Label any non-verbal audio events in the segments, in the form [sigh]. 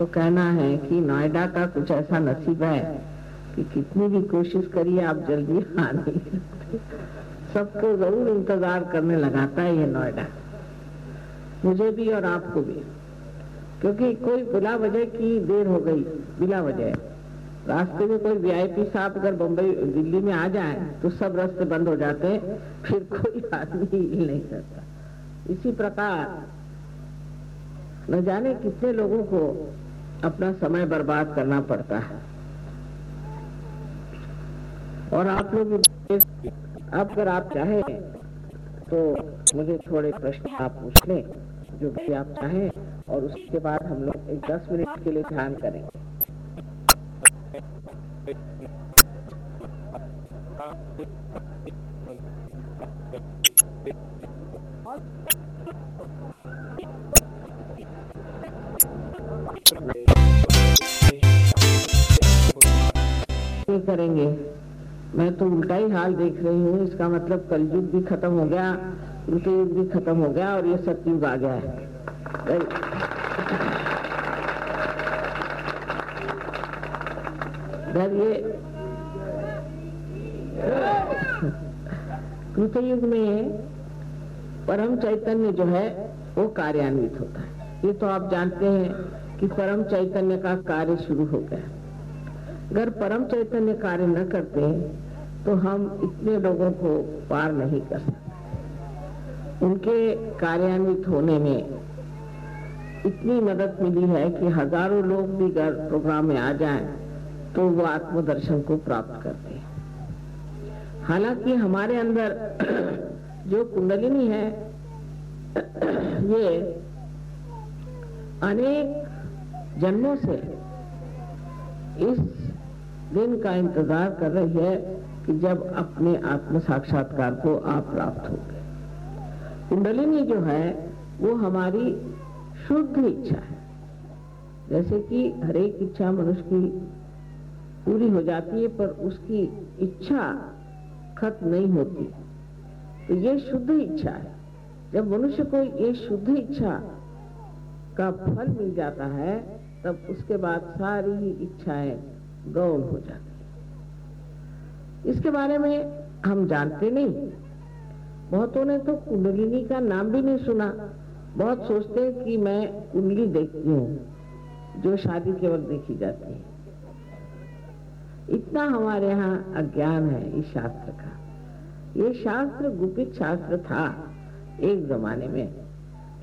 तो कहना है कि नोएडा का कुछ ऐसा नसीब है कि कितनी भी कोशिश करिए, आप जल्दी आ नहीं सबको ज़रूर इंतज़ार करने लगाता है ये नोएडा। मुझे भी और आपको भी। क्योंकि कोई बिला वजह की देर हो गई, बिला वजह रास्ते में कोई वीआईपी साहब अगर बम्बई दिल्ली में आ जाए तो सब रास्ते बंद हो जाते हैं, फिर कोई आदमी हिल नहीं करता इसी प्रकार, न जाने कितने लोगों को अपना समय बर्बाद करना पड़ता है। और आप लोग अगर आप चाहें तो मुझे थोड़े प्रश्न आप पूछ लें, जो भी आप चाहें, और उसके बाद हम लोग एक दस मिनट के लिए ध्यान करेंगे करेंगे? मैं तो उल्टा ही हाल देख रही हूँ। इसका मतलब कलयुग भी खत्म हो गया युग भी खत्म हो गया और ये सतयुग आ गया है। ये [laughs] कृतयुग में परम चैतन्य जो है, वो कार्यान्वित होता है। ये तो आप जानते हैं कि परम चैतन्य का कार्य शुरू हो गया। अगर परम चैतन्य कार्य न करते तो हम इतने लोगों को पार नहीं कर सकते। उनके कार्यान्वित होने में इतनी मदद मिली है कि हज़ारों लोग भी अगर प्रोग्राम में आ जाएँ तो वो आत्मदर्शन को प्राप्त करते हैं। हालाँकि हमारे अंदर जो कुंडलिनी है, ये अनेक जन्मों से इस दिन का इंतज़ार कर रही है कि जब अपने आत्म साक्षात्कार को आप प्राप्त हो गए। कुंडलिनी जो है, वो हमारी शुद्ध इच्छा है। जैसे कि हरेक इच्छा मनुष्य की पूरी हो जाती है, पर उसकी इच्छा खत्म नहीं होती। तो ये शुद्ध इच्छा है। जब मनुष्य को ये शुद्ध इच्छा का फल मिल जाता है, तब उसके बाद सारी इच्छाएँ गौण हो जाती इसके बारे में हम जानते नहीं। बहुतों ने तो कुंडलिनी का नाम भी नहीं सुना। बहुत सोचते हैं कि मैं कुंडली देखती हूँ, जो शादी के वक्त देखी जाती है। इतना हमारे यहाँ अज्ञान है इस शास्त्र का। ये शास्त्र गुपित शास्त्र था एक जमाने में।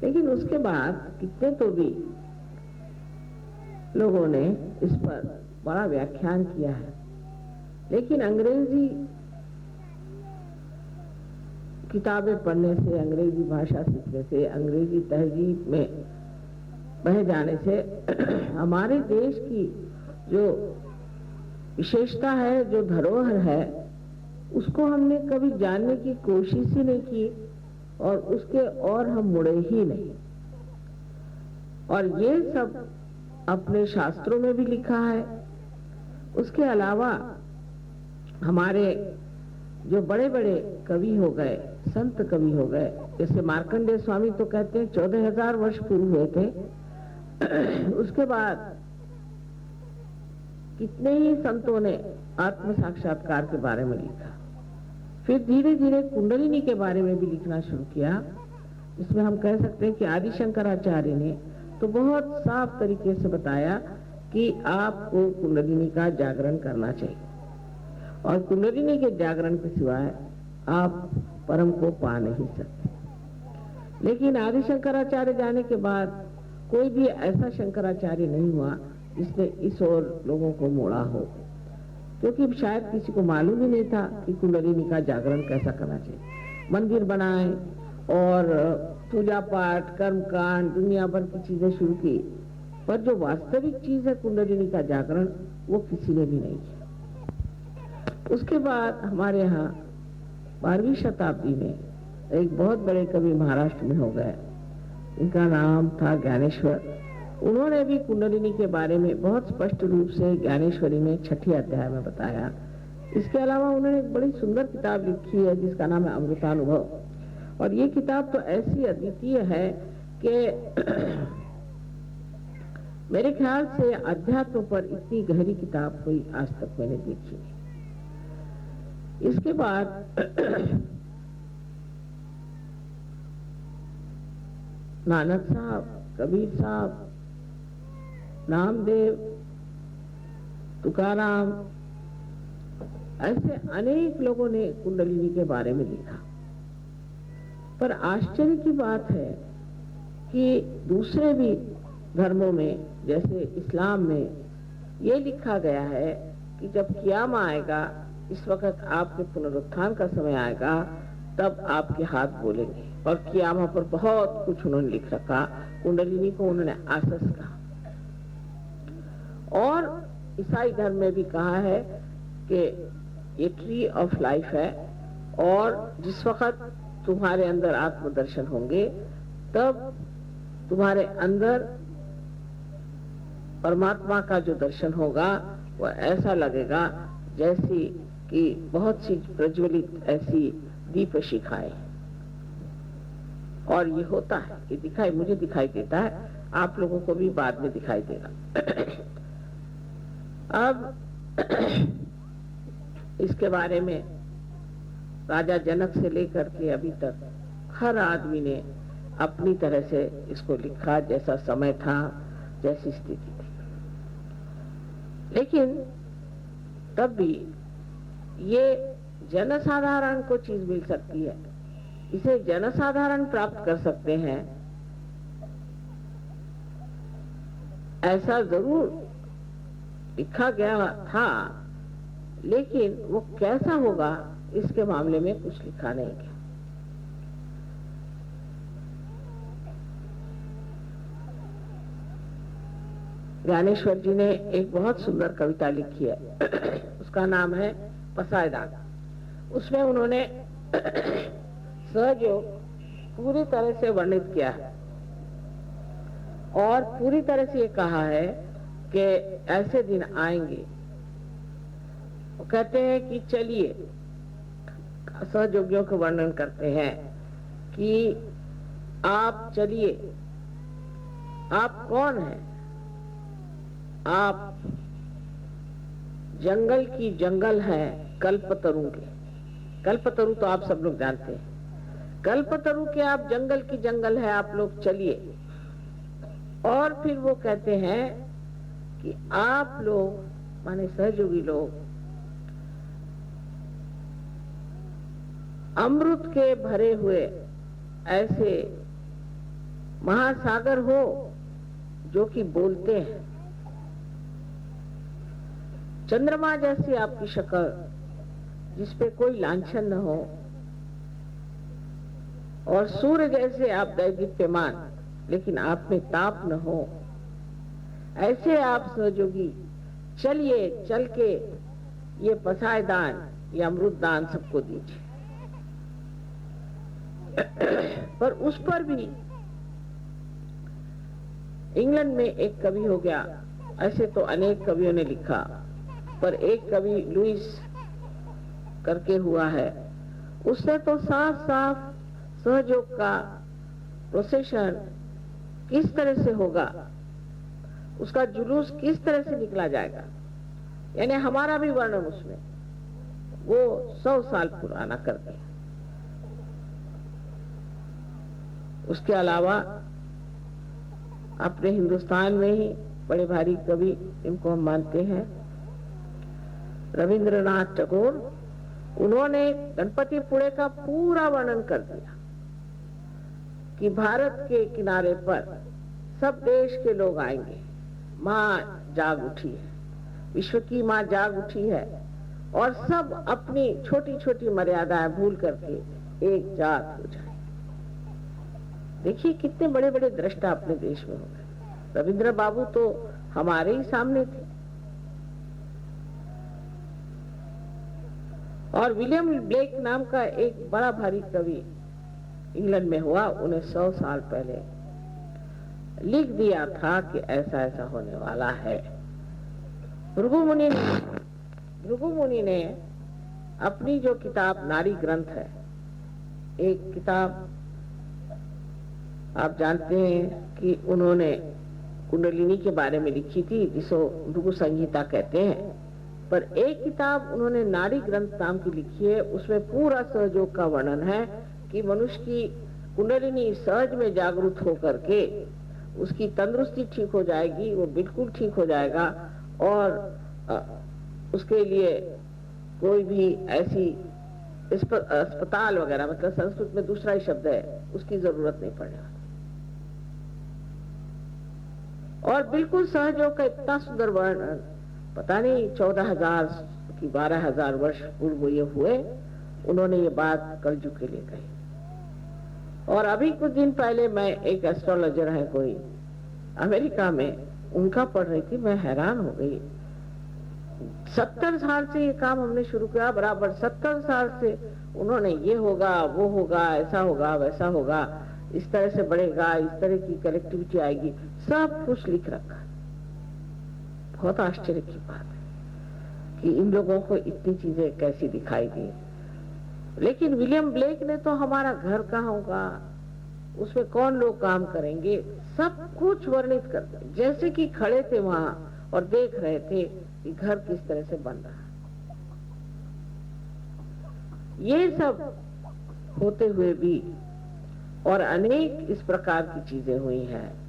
लेकिन उसके बाद कितने तो भी लोगों ने इस पर बड़ा व्याख्यान किया है। लेकिन अंग्रेज़ी किताबें पढ़ने से, अंग्रेज़ी भाषा सीखने से, अंग्रेज़ी तहजीब में बह जाने से [clears throat] हमारे देश की जो विशेषता है, जो धरोहर है, उसको हमने कभी जानने की कोशिश ही नहीं की और उसके और हम मुड़े ही नहीं। और ये सब अपने शास्त्रों में भी लिखा है उसके अलावा हमारे जो बड़े बड़े कवि हो गए, संत कवि हो गए, जैसे मार्कंडेय स्वामी तो कहते हैं चौदह हज़ार वर्ष पूर्व हुए थे। [clears throat] उसके बाद कितने ही संतों ने आत्म साक्षात्कार के बारे में लिखा। फिर धीरे धीरे कुंडलिनी के बारे में भी लिखना शुरू किया इसमें हम कह सकते हैं कि आदि शंकराचार्य ने तो बहुत साफ़ तरीके से बताया कि आपको कुंडलिनी का जागरण करना चाहिए। और कुंडलिनी के जागरण के सिवाय आप परम को पा नहीं सकते। लेकिन आदि शंकराचार्य जाने के बाद कोई भी ऐसा शंकराचार्य नहीं हुआ जिसने इस ओर लोगों को मोड़ा हो। क्योंकि शायद किसी को मालूम ही नहीं था कि कुंडलिनी का जागरण कैसा करना चाहिए। मंदिर बनाए और पूजा पाठ कर्म कांड दुनिया भर की चीज़ें शुरू की। पर जो वास्तविक चीज़ है कुंडलिनी का जागरण, वो किसी ने भी नहीं किया। उसके बाद हमारे यहाँ बारहवीं शताब्दी में एक बहुत बड़े कवि महाराष्ट्र में हो गए। इनका नाम था ज्ञानेश्वर। उन्होंने भी कुंडलिनी के बारे में बहुत स्पष्ट रूप से ज्ञानेश्वरी में छठी अध्याय में बताया। इसके अलावा उन्होंने एक बड़ी सुंदर किताब लिखी है, जिसका नाम है अमृतानुभव। और ये किताब तो ऐसी अद्वितीय है कि मेरे ख्याल से अध्यात्म पर इतनी गहरी किताब कोई आज तक मैंने देखी नहीं। इसके बाद [clears throat] नानक साहब, कबीर साहब, नामदेव, तुकाराम, ऐसे अनेक लोगों ने कुंडलिनी के बारे में लिखा पर आश्चर्य की बात है कि दूसरे भी धर्मों में, जैसे इस्लाम में, ये लिखा गया है कि जब कियाम आएगा, इस वक्त आपके पुनरुत्थान का समय आएगा, तब आपके हाथ बोलेंगे। और कियामा पर बहुत कुछ उन्होंने लिख रखा, कुंडलिनी को उन्होंने आसस कहा। और ईसाई धर्म में भी कहा है कि ये ट्री ऑफ़ लाइफ है, और जिस वक्त तुम्हारे अंदर आत्मदर्शन होंगे, तब तुम्हारे अंदर परमात्मा का जो दर्शन होगा, वह ऐसा लगेगा जैसी कि बहुत सी प्रज्वलित ऐसी दीप शिखाएँ और ये होता है, ये दिखाई, मुझे दिखाई देता है, आप लोगों को भी बाद में दिखाई देगा। [clears throat] अब [clears throat] इसके बारे में राजा जनक से लेकर के अभी तक हर आदमी ने अपनी तरह से इसको लिखा जैसा समय था, जैसी स्थिति। लेकिन तब भी ये जनसाधारण को चीज़ मिल सकती है। इसे जनसाधारण प्राप्त कर सकते हैं। ऐसा ज़रूर लिखा गया था, लेकिन वो कैसा होगा, इसके मामले में कुछ लिखा नहीं गया। ज्ञानेश्वर जी ने एक बहुत सुंदर कविता लिखी है। [clears throat] उसका नाम है पसायदान उसमें उन्होंने [clears throat] सहयोग पूरी तरह से वर्णित किया है और पूरी तरह से ये कहा है कि ऐसे दिन आएँगे। वो कहते हैं कि चलिए, सहयोगियों का वर्णन करते हैं कि आप चलिए। आप कौन हैं? आप जंगल की जंगल है कल्पतरु के। कल्पतरु तो आप सब लोग जानते हैं। कल्पतरु के आप जंगल की जंगल है, आप लोग चलिए। और फिर वो कहते हैं कि आप लोग, माने सहयोगी लोग, अमृत के भरे हुए ऐसे महासागर हो जो कि बोलते हैं। चंद्रमा जैसी आपकी शक्ल जिसपे कोई लांछन न हो। और सूर्य जैसे आप दैदीप्यमान लेकिन आप में ताप न हो। ऐसे आप सहयोगी चलिए चल के ये पसाय दान ये अमृत दान सबको दीजिए। पर उस पर भी इंग्लैंड में एक कवि हो गया, ऐसे तो अनेक कवियों ने लिखा। पर एक कवि लुइस करके हुआ है। उसने तो साफ़ साफ़ सहयोग का प्रोसेशन किस तरह से होगा, उसका जुलूस किस तरह से निकला जाएगा, यानी हमारा भी वर्णन उसमें, वो सौ साल पुराना कर दिया। उसके अलावा अपने हिंदुस्तान में ही बड़े भारी कवि इनको हम मानते हैं। रविंद्रनाथ टैगोर, उन्होंने गणपति पुणे का पूरा वर्णन कर दिया कि भारत के किनारे पर सब देश के लोग आएँगे। माँ जाग उठी है। विश्व की माँ जाग उठी है और सब अपनी छोटी छोटी मर्यादाएँ भूल करके एक जात हो जाए। देखिए कितने बड़े बड़े दृष्टा अपने देश में हो गए। रविंद्र बाबू तो हमारे ही सामने थे। और विलियम ब्लेक नाम का एक बड़ा भारी कवि इंग्लैंड में हुआ, उन्हें सौ साल पहले लिख दिया था कि ऐसा ऐसा होने वाला है। भृगु मुनि ने मुनि ने अपनी जो किताब नारी ग्रंथ है, एक किताब आप जानते हैं कि उन्होंने कुंडलिनी के बारे में लिखी थी, जिसको भृगु संहिता कहते हैं। पर एक किताब उन्होंने नारी ग्रंथ नाम की लिखी है, उसमें पूरा सहयोग का वर्णन है कि मनुष्य की कुंडलिनी सहज में जागरूक होकर के उसकी तंदुरुस्ती ठीक हो जाएगी, वो बिल्कुल ठीक हो जाएगा और उसके लिए कोई भी ऐसी अस्पताल वगैरह मतलब संस्कृत में दूसरा ही शब्द है, उसकी ज़रूरत नहीं वाली और बिल्कुल सहयोग का इतना सुंदर वर्णन पता नहीं, चौदह हज़ार की बारह हज़ार वर्ष पूर्व ये हुए, उन्होंने ये बात कलजु के लिए कही। और अभी कुछ दिन पहले मैं एक एस्ट्रोलॉजर है कोई, अमेरिका में, उनका पढ़ रही थी, मैं हैरान हो गई। सत्तर साल से ये काम हमने शुरू किया, बराबर सत्तर साल से उन्होंने ये होगा, वो होगा, ऐसा होगा, वैसा होगा, इस तरह से बढ़ेगा, इस तरह की कनेक्टिविटी आएगी, सब कुछ लिख रखा। बहुत आश्चर्य की बात है कि इन लोगों को इतनी चीज़ें कैसी दिखाई दी। लेकिन विलियम ब्लेक ने तो हमारा घर कहा होगा? उसमें कौन लोग काम करेंगे? सब कुछ वर्णित करते जैसे कि खड़े थे वहाँ और देख रहे थे कि घर किस तरह से बन रहा ये सब होते हुए भी और अनेक इस प्रकार की चीज़ें हुई हैं।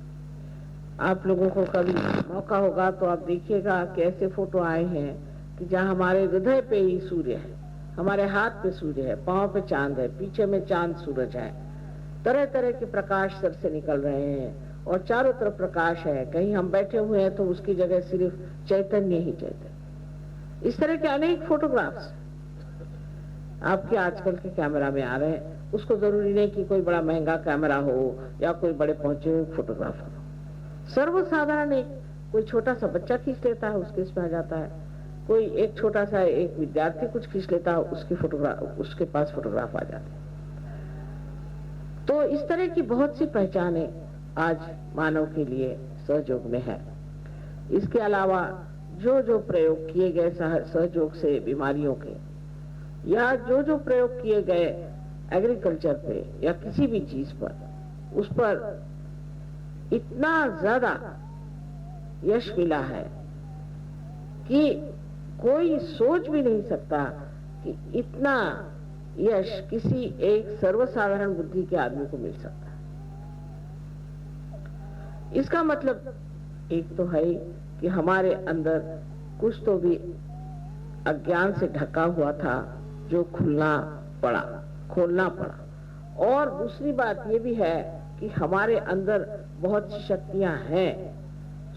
आप लोगों को कभी मौका होगा तो आप देखिएगा कि ऐसे फ़ोटो आए हैं कि जहाँ हमारे हृदय पे ही सूर्य है, हमारे हाथ पे सूर्य है, पाँव पे चाँद है, पीछे में चाँद सूरज है। तरह तरह के प्रकाश सर से निकल रहे हैं और चारों तरफ़ प्रकाश है। कहीं हम बैठे हुए हैं तो उसकी जगह सिर्फ़ चैतन्य ही चैतन्य। इस तरह के अनेक फोटोग्राफ्स आपके आजकल के कैमरा में आ रहे हैं। उसको ज़रूरी नहीं कि कोई बड़ा महँगा कैमरा हो या कोई बड़े पहुँचे हुए फोटोग्राफर सर्वसाधारण एक कोई छोटा सा बच्चा खींच लेता है, उसके इसमें आ जाता है। कोई एक छोटा सा एक विद्यार्थी कुछ खींच लेता है, उसकी फोटोग्राफ उसके पास फोटोग्राफ आ जाते हैं। तो इस तरह की बहुत सी पहचाने आज मानव के लिए सहयोग में है। इसके अलावा जो जो प्रयोग किए गए सहयोग से बीमारियों के, या जो जो प्रयोग किए गए एग्रीकल्चर पे, या किसी भी चीज़ पर, उस पर इतना ज़्यादा यश मिला है कि कोई सोच भी नहीं सकता कि इतना यश किसी एक सर्वसाधारण बुद्धि के आदमी को मिल सकता है। इसका मतलब एक तो है कि हमारे अंदर कुछ तो भी अज्ञान से ढका हुआ था जो खुलना पड़ा, खोलना पड़ा। और दूसरी बात ये भी है कि हमारे अंदर बहुत शक्तियाँ हैं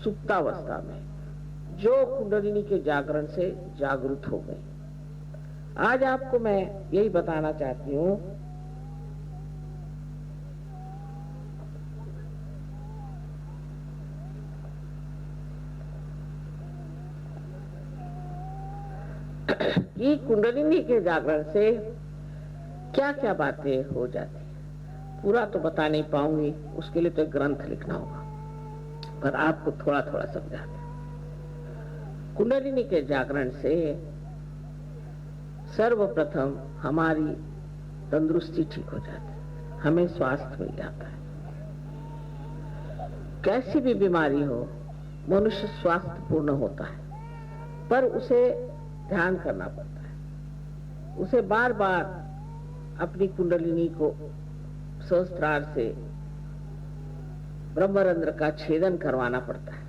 सुप्तावस्था में, जो कुंडलिनी के जागरण से जागृत हो गई। आज आपको मैं यही बताना चाहती हूँ, कि कुंडलिनी के जागरण से क्या क्या बातें हो जाती पूरा तो बता नहीं पाऊँगी, उसके लिए तो ग्रंथ लिखना होगा। पर आपको थोड़ा थोड़ा समझा कुंडलिनी के जागरण से सर्वप्रथम हमारी तंदुरुस्ती ठीक हो जाती है। हमें स्वास्थ्य मिल जाता है। कैसी भी बीमारी हो, मनुष्य स्वास्थ्य पूर्ण होता है, पर उसे ध्यान करना पड़ता है। उसे बार बार अपनी कुंडलिनी को सहस्त्रार से ब्रह्मरंध्र का छेदन करवाना पड़ता है।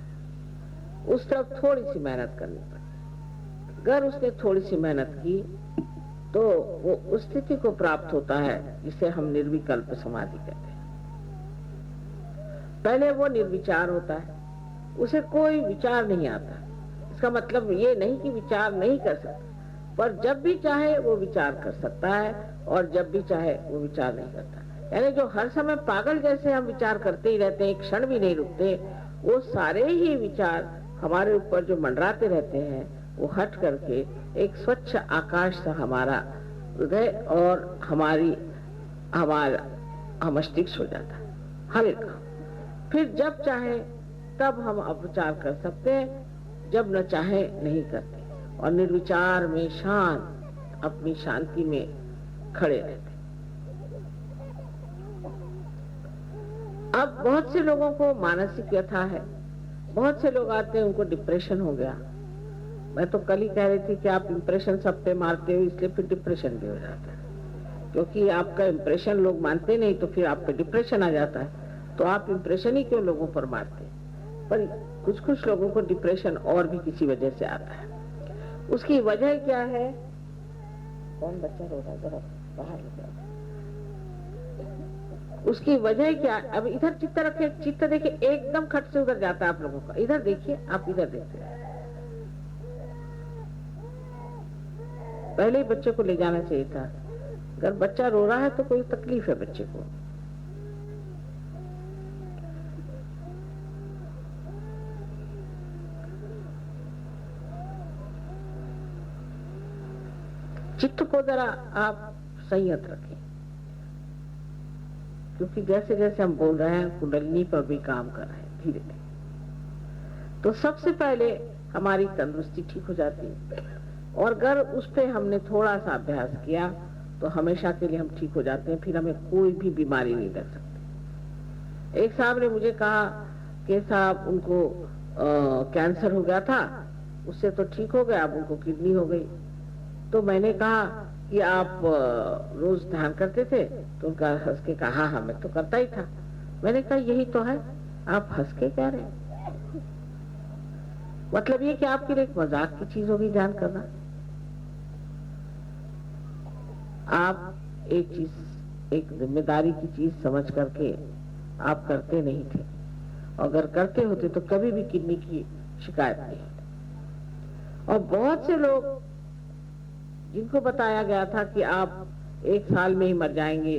उस तरफ़ थोड़ी सी मेहनत करनी पड़ती। अगर उसने थोड़ी सी मेहनत की तो वो उस स्थिति को प्राप्त होता है, जिसे हम निर्विकल्प समाधि कहते हैं। पहले वो निर्विचार होता है। उसे कोई विचार नहीं आता। इसका मतलब ये नहीं कि विचार नहीं कर सकता, पर जब भी चाहे वो विचार कर सकता है, और जब भी चाहे वो विचार नहीं करता। यानी जो हर समय पागल जैसे हम विचार करते ही रहते हैं, क्षण भी नहीं रुकते, वो सारे ही विचार हमारे ऊपर जो मंडराते रहते हैं, वो हट करके एक स्वच्छ आकाश सा हमारा, हृदय और हमारी, हमारा मस्तिष्क हो जाता। है हल्का फिर जब चाहे, तब हम अपचार कर सकते हैं, जब न चाहे, नहीं करते। और निर्विचार में शांत, अपनी शांति में खड़े रहते अब बहुत से लोगों को मानसिक व्यथा है। बहुत से लोग आते हैं, उनको डिप्रेशन हो गया। मैं तो कल ही कह रही थी कि आप इम्प्रेशन सब पे मारते हो, इसलिए फिर डिप्रेशन भी हो जाता है। क्योंकि आपका इम्प्रेशन लोग मानते नहीं तो फिर आप पे डिप्रेशन आ जाता है। तो आप इम्प्रेशन ही क्यों लोगों पर मारते? पर कुछ कुछ लोगों को डिप्रेशन और भी किसी वजह से आता है। उसकी वजह क्या है? कौन बच्चा रो रहा जरा बाहर उसकी वजह क्या? अब इधर चित्त रखे, चित्त देखिए एकदम खट से उधर जाता है आप लोगों का। इधर देखिए, आप इधर देखिए। पहले ही बच्चे को ले जाना चाहिए था। अगर बच्चा रो रहा है तो कोई तकलीफ़ है बच्चे को। चित्त को जरा आप संयत रखें। क्योंकि जैसे जैसे हम बोल रहे हैं कुंडलिनी पर भी काम कर रहे हैं धीरे धीरे। तो सबसे पहले हमारी तंदुरुस्ती ठीक हो जाती है। और अगर उस पर हमने थोड़ा सा अभ्यास किया तो हमेशा के लिए हम ठीक हो जाते हैं फिर हमें कोई भी बीमारी नहीं लग सकती। एक साहब ने मुझे कहा कि साहब उनको आ, कैंसर हो गया था उससे तो ठीक हो गया अब उनको किडनी हो गई। तो मैंने कहा कि आप रोज ध्यान करते थे तो उनका हंस के कहा हाँ मैं तो करता ही था। मैंने कहा, यही तो है, आप हंस के कह रहे मतलब ये कि आपके लिए एक मज़ाक की चीज़ होगी ध्यान करना। आप एक चीज़, एक ज़िम्मेदारी की चीज़ समझ करके आप करते नहीं थे। अगर करते होते तो कभी भी किडनी की शिकायत नहीं और बहुत से लोग जिनको बताया गया था कि आप एक साल में ही मर जाएँगे,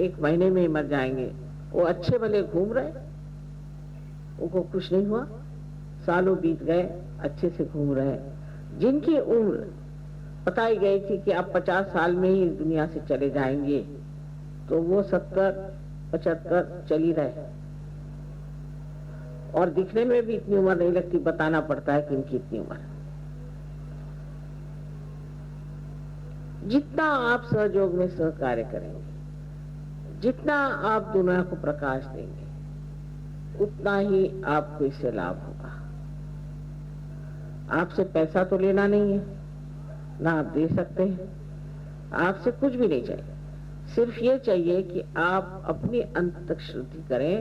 एक महीने में ही मर जाएँगे, वो अच्छे भले घूम रहे, उनको कुछ नहीं हुआ। सालों बीत गए, अच्छे से घूम रहे। जिनकी उम्र बताई गई थी कि आप पचास साल में ही दुनिया से चले जाएँगे तो वो सत्तर, पचहत्तर चल रहे। और दिखने में भी इतनी उम्र नहीं लगती, बताना पड़ता है कि इनकी इतनी उम्र जितना आप सहयोग में सहकार्य करेंगे, जितना आप दुनिया को प्रकाश देंगे, उतना ही आपको इससे लाभ होगा। आपसे पैसा तो लेना नहीं है, ना आप दे सकते हैं, आपसे कुछ भी नहीं चाहिए। सिर्फ़ ये चाहिए कि आप अपनी अंत शुद्धि करें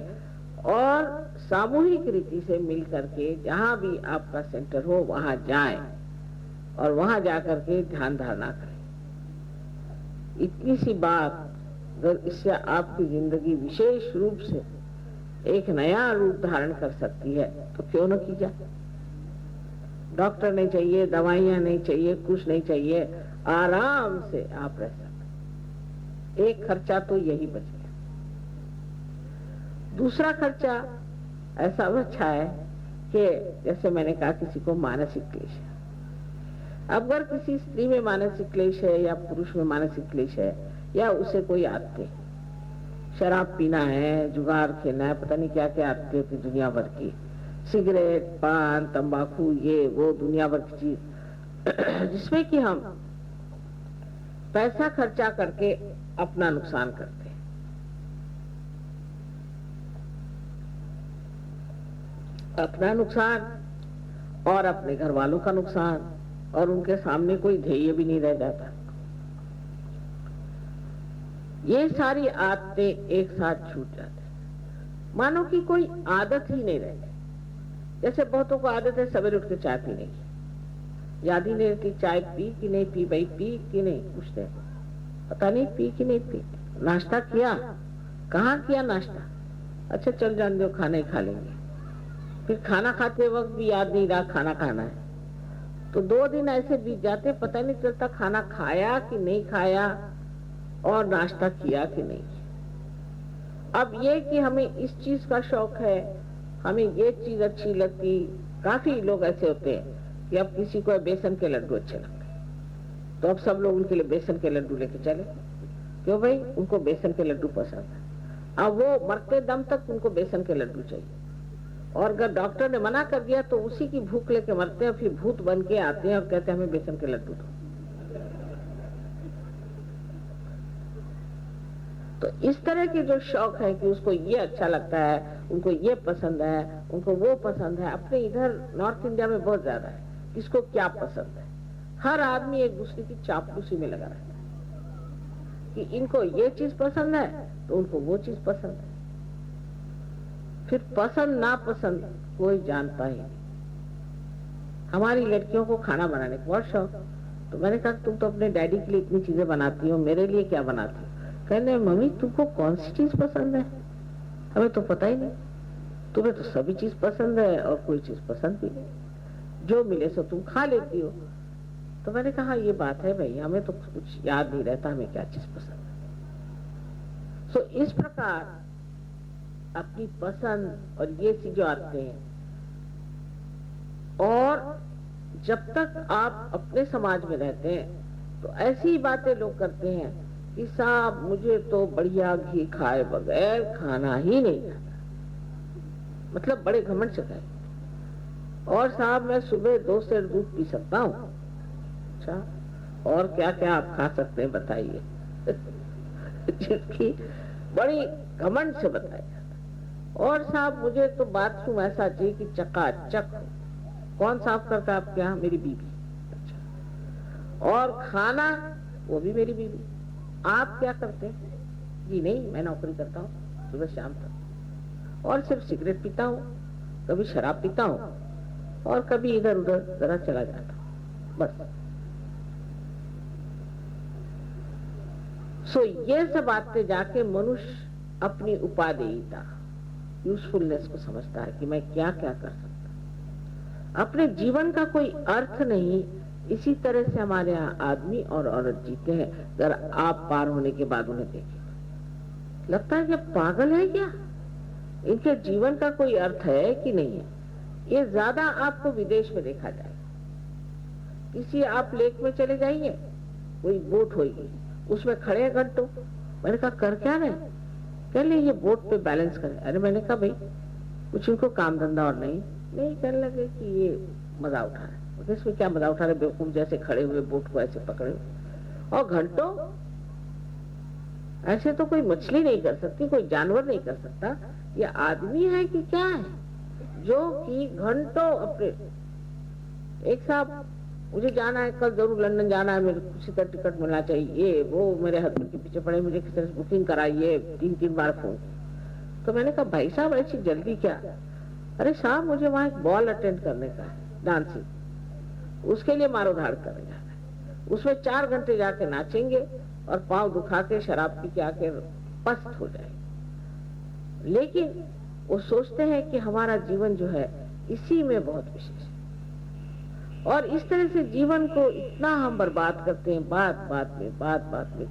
और सामूहिक रीति से मिल करके जहाँ भी आपका सेंटर हो, वहाँ जाएँ और वहाँ जाकर के ध्यान धारणा करें। इतनी सी बात अगर इससे आपकी ज़िंदगी विशेष रूप से एक नया रूप धारण कर सकती है तो क्यों न की जाए? डॉक्टर नहीं चाहिए, दवाइयाँ नहीं चाहिए, कुछ नहीं चाहिए, आराम से आप रह सकते। एक खर्चा तो यही बच गया। दूसरा खर्चा ऐसा अच्छा है कि जैसे मैंने कहा, किसी को मानसिक क्लेश है। अगर किसी स्त्री में मानसिक क्लेश है या पुरुष में मानसिक क्लेश है, या उसे कोई आदतें, शराब पीना है, जुगाड़ खेलना है, पता नहीं क्या क्या आदतें होती दुनिया भर की। सिगरेट, पान, तंबाकू, ये, वो दुनिया भर की चीज़। [clears throat] जिसमें कि हम पैसा खर्चा करके अपना नुकसान करते अपना नुकसान और अपने घर वालों का नुकसान। और उनके सामने कोई ध्येय भी नहीं रह जाता। ये सारी आदतें एक साथ छूट जाती मानो कि कोई आदत ही नहीं रह जैसे बहुतों को आदत है सवेरे उठ के चाय पीने की। याद ही नहीं रहती चाय पी कि नहीं पी, भाई पी कि नहीं, पूछते पता नहीं पी कि नहीं पी। नाश्ता किया? कहाँ किया नाश्ता? अच्छा चल जान दो, खाना ही खा लेंगे। फिर खाना खाते वक्त भी याद नहीं रहा खाना खाना है। तो दो दिन ऐसे बीत जाते, पता नहीं चलता खाना खाया कि नहीं खाया और नाश्ता किया कि नहीं। अब ये कि हमें इस चीज़ का शौक है, हमें ये चीज़ अच्छी लगती, काफ़ी लोग ऐसे होते हैं कि अब किसी को बेसन के लड्डू अच्छे लगते तो अब सब लोग उनके लिए बेसन के लड्डू लेके चले, क्यों भाई? उनको बेसन के लड्डू पसंद है। अब वो मरते दम तक उनको बेसन के लड्डू चाहिए। और अगर डॉक्टर ने मना कर दिया तो उसी की भूख लेके मरते हैं, फिर भूत बन के आते हैं और कहते हैं, हमें बेसन के लड्डू दो। तो इस तरह के जो शौक है कि उसको ये अच्छा लगता है, उनको ये पसंद है, उनको वो पसंद है, अपने इधर नॉर्थ इंडिया में बहुत ज़्यादा है, किसको क्या पसंद है? हर आदमी एक दूसरे की चापलूसी में लगा रहता है कि इनको ये चीज़ पसंद है तो उनको वो चीज़ पसंद है। फिर पसंद ना पसंद कोई जानता ही हमारी लड़कियों को खाना बनाने का बहुत शौक। तो मैंने कहा, तुम तो अपने डैडी के लिए इतनी चीज़ें बनाती हो, मेरे लिए क्या बनाती हो? कहने, मम्मी, तुमको कौन सी चीज़ पसंद है? हमें तो पता ही नहीं। तुम्हें तो सभी चीज़ पसंद है और कोई चीज़ पसंद भी नहीं। जो मिले सो तुम खा लेती हो। तो मैंने कहा, ये बात है भाई, हमें तो कुछ याद नहीं रहता, हमें क्या चीज़ पसंद है? सो इस प्रकार अपनी पसंद और ये चीज़ें आते हैं। और जब तक आप अपने समाज में रहते हैं तो ऐसी बातें लोग करते हैं कि साहब, मुझे तो बढ़िया घी खाए बगैर खाना ही नहीं आता। मतलब बड़े घमंड से कहे और साहब, मैं सुबह दो से दूध पी सकता हूँ। अच्छा और क्या क्या आप खा सकते हैं, बताइए। [laughs] जिसकी बड़ी घमंड से बताया और साहब, मुझे तो बाथरूम ऐसा चाहिए कि चकाचक चक। कौन साफ़ करता है आपके यहाँ मेरी बीबी अच्छा। और खाना, वो भी मेरी बीबी आप क्या करते हैं? जी नहीं, मैं नौकरी करता हूँ, सुबह शाम तक। और सिर्फ़ सिगरेट पीता हूँ, कभी शराब पीता हूँ, और कभी इधर उधर जरा चला जाता हूँ, बस। सो ये सब आते जाके मनुष्य अपनी उपादेयता यूजफुलनेस को समझता है कि मैं क्या क्या कर सकता अपने जीवन का कोई अर्थ नहीं, इसी तरह से हमारे यहाँ आदमी और औरत जीते हैं। अगर आप पार होने के बाद उन्हें देखें लगता है कि पागल है क्या? इनके जीवन का कोई अर्थ है कि नहीं है? ये ज़्यादा आपको विदेश में देखा जाए। किसी आप लेक में चले जाइए, कोई बोट होगी, उसमें खड़े घंटों। मैंने कहा, कर क्या रहे कह ले ये बोट पे बैलेंस करें। अरे मैंने कहा, भाई, कुछ इनको काम धंधा और नहीं। नहीं, कहने लगे कि ये मज़ा उठा रहे इसमें क्या मज़ा उठा रहे बेवकूफ़ जैसे खड़े हुए बोट को ऐसे पकड़े और घंटों ऐसे तो कोई मछली नहीं कर सकती, कोई जानवर नहीं कर सकता। ये आदमी है कि क्या है? जो कि घंटों अपने एक साहब मुझे जाना है, कल ज़रूर लंदन जाना है, मेरे किसी का टिकट मिलना चाहिए। वो मेरे हस्बैंड के पीछे पड़े, मुझे किसी तरह बुकिंग कराइए तीन तीन बार फ़ोन तो मैंने कहा, भाई साहब, ऐसी जल्दी क्या? अरे साहब, मुझे वहाँ एक बॉल अटेंड करने का है डांसिंग उसके लिए मारो धाड़ करने जाना है। उसमें चार घंटे जाके नाचेंगे और पाँव दुखा के, शराब पी के आके पस्त हो जाए लेकिन वो सोचते हैं कि हमारा जीवन जो है, इसी में बहुत विशेष है। और इस तरह से जीवन को इतना हम बर्बाद करते हैं, बात बात में, बात बात में।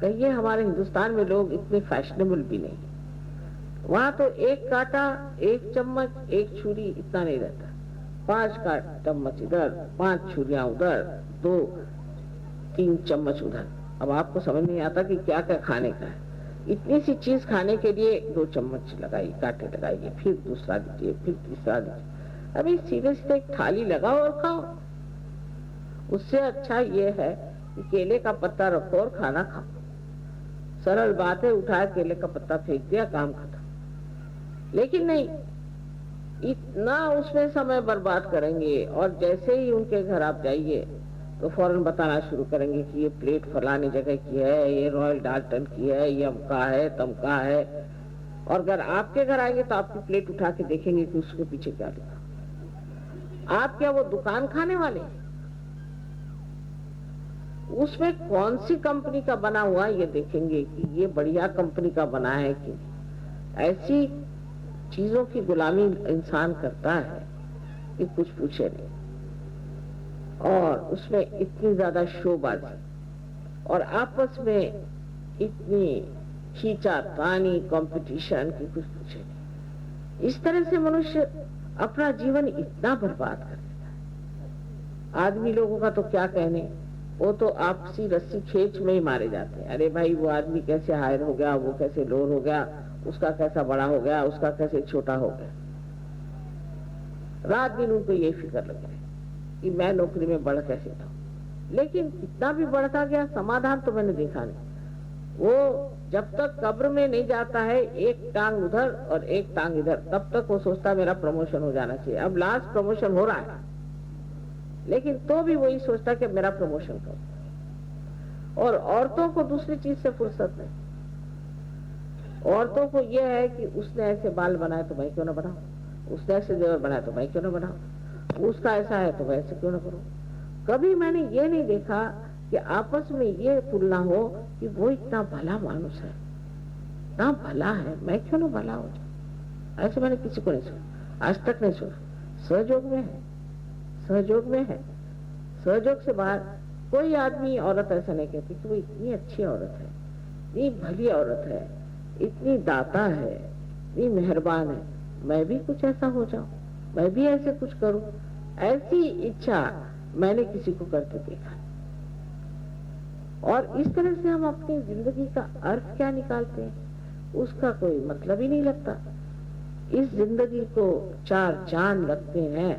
कहिए हमारे हिंदुस्तान में लोग इतने फैशनेबल भी नहीं वहाँ तो एक काटा, एक चम्मच, एक छुरी इतना नहीं रहता। पाँच काट चम्मच इधर, पाँच छुरियाँ उधर, दो, तीन चम्मच उधर। अब आपको समझ नहीं आता कि क्या क्या खाने का है। इतनी सी चीज़ खाने के लिए दो चम्मच लगाइए, काटे लगाइए, फिर दूसरा दीजिए, फिर तीसरा दीजिए। अभी सीधे सीधे एक थाली लगाओ और खाओ। उससे अच्छा ये है कि केले का पत्ता रखो और खाना खाओ। सरल बात है उठाया केले का पत्ता फेंक दिया, काम खत्म। लेकिन नहीं, इतना उसमें समय बर्बाद करेंगे और जैसे ही उनके घर आप जाइए तो फ़ौरन बताना शुरू करेंगे कि ये प्लेट फलानी जगह की है, ये रॉयल डाल्टन की है, ये अमका है, तमका है। और अगर आपके घर आएँगे तो आपकी प्लेट उठा के देखेंगे कि उसके पीछे क्या लिखा। आप क्या वो दुकान खाने वाले उसमें कौन सी कंपनी का बना हुआ ये देखेंगे कि ये बढ़िया कंपनी का बना है कि ऐसी चीज़ों की गुलामी इंसान करता है कि कुछ पूछे नहीं। और उसमें इतनी ज़्यादा शोबाजी और आपस में इतनी खींचा तानी कंपटीशन की कुछ पूछे नहीं। इस तरह से मनुष्य अपना जीवन इतना बर्बाद कर आदमी लोगों का तो क्या कहने? वो तो आपसी रस्सी खेच में ही मारे जाते हैं। अरे भाई, वो आदमी कैसे हायर हो गया? वो कैसे लोन हो गया? उसका कैसा बड़ा हो गया? उसका कैसे छोटा हो गया? रात दिन उनको ये फ़िक्र लग रही कि मैं नौकरी में बढ़ कैसे था। लेकिन कितना भी बढ़ता गया, समाधान तो मैंने देखा नहीं। वो जब तक कब्र में नहीं जाता है, एक टांग उधर और एक टांग इधर। तब तक वो सोचता मेरा प्रमोशन हो जाना चाहिए। अब लास्ट प्रमोशन हो रहा है। लेकिन तो भी वही सोचता कि मेरा प्रमोशन करो। और औरतों को दूसरी चीज़ से फुर्सत नहीं। औरतों को यह है कि उसने ऐसे बाल बनाए तो मैं क्यों ना बनाऊ उसने ऐसे जेवर बनाए तो मैं क्यों ना बनाऊ उसका ऐसा है तो वैसे क्यों ना करूँ? कभी मैंने ये नहीं देखा कि आपस में ये तुलना हो कि वो इतना भला मानुस है। इतना भला है, मैं क्यों ना भला हो जाऊँ? ऐसे मैंने किसी को नहीं सुना। आज तक नहीं सुना। सहयोग में है। सहयोग में है। सहयोग से बाहर कोई आदमी औरत ऐसा नहीं कहती कि वो इतनी अच्छी औरत है, इतनी भली औरत है, इतनी दाता है, इतनी मेहरबान है। मैं भी कुछ ऐसा हो जाऊँ? मैं भी ऐसे कुछ करूँ? ऐसी इच्छा मैंने किसी को करते देखा और इस तरह से हम अपनी ज़िंदगी का अर्थ क्या निकालते हैं, उसका कोई मतलब ही नहीं लगता। इस ज़िंदगी को चार चाँद लगते हैं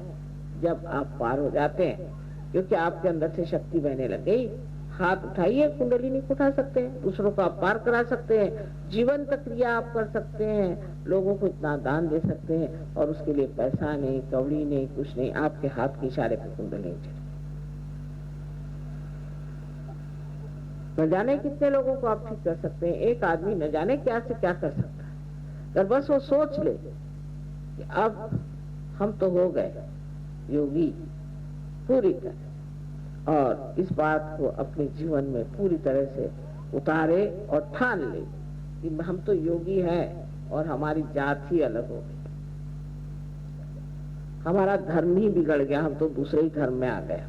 जब आप पार हो जाते हैं, क्योंकि आपके अंदर से शक्ति बहने लग गई। हाथ उठाइए, कुंडली नहीं उठा सकते हैं दूसरों को आप पार करा सकते हैं, जीवन क्रिया आप कर सकते हैं, लोगों को इतना दान दे सकते हैं, और उसके लिए पैसा नहीं, कवड़ी नहीं, कुछ नहीं, आपके हाथ के इशारे पर कुंडली चले न जाने कितने लोगों को आप ठीक कर सकते हैं। एक आदमी न जाने क्या से क्या कर सकता है। अगर बस वो सोच ले कि अब हम तो हो गए, योगी, पूरी तरह। और इस बात को अपने जीवन में पूरी तरह से उतारे और ठान ले कि हम तो योगी हैं और हमारी जात ही अलग हो गई। हमारा धर्म ही बिगड़ गया, हम तो दूसरे ही धर्म में आ गए।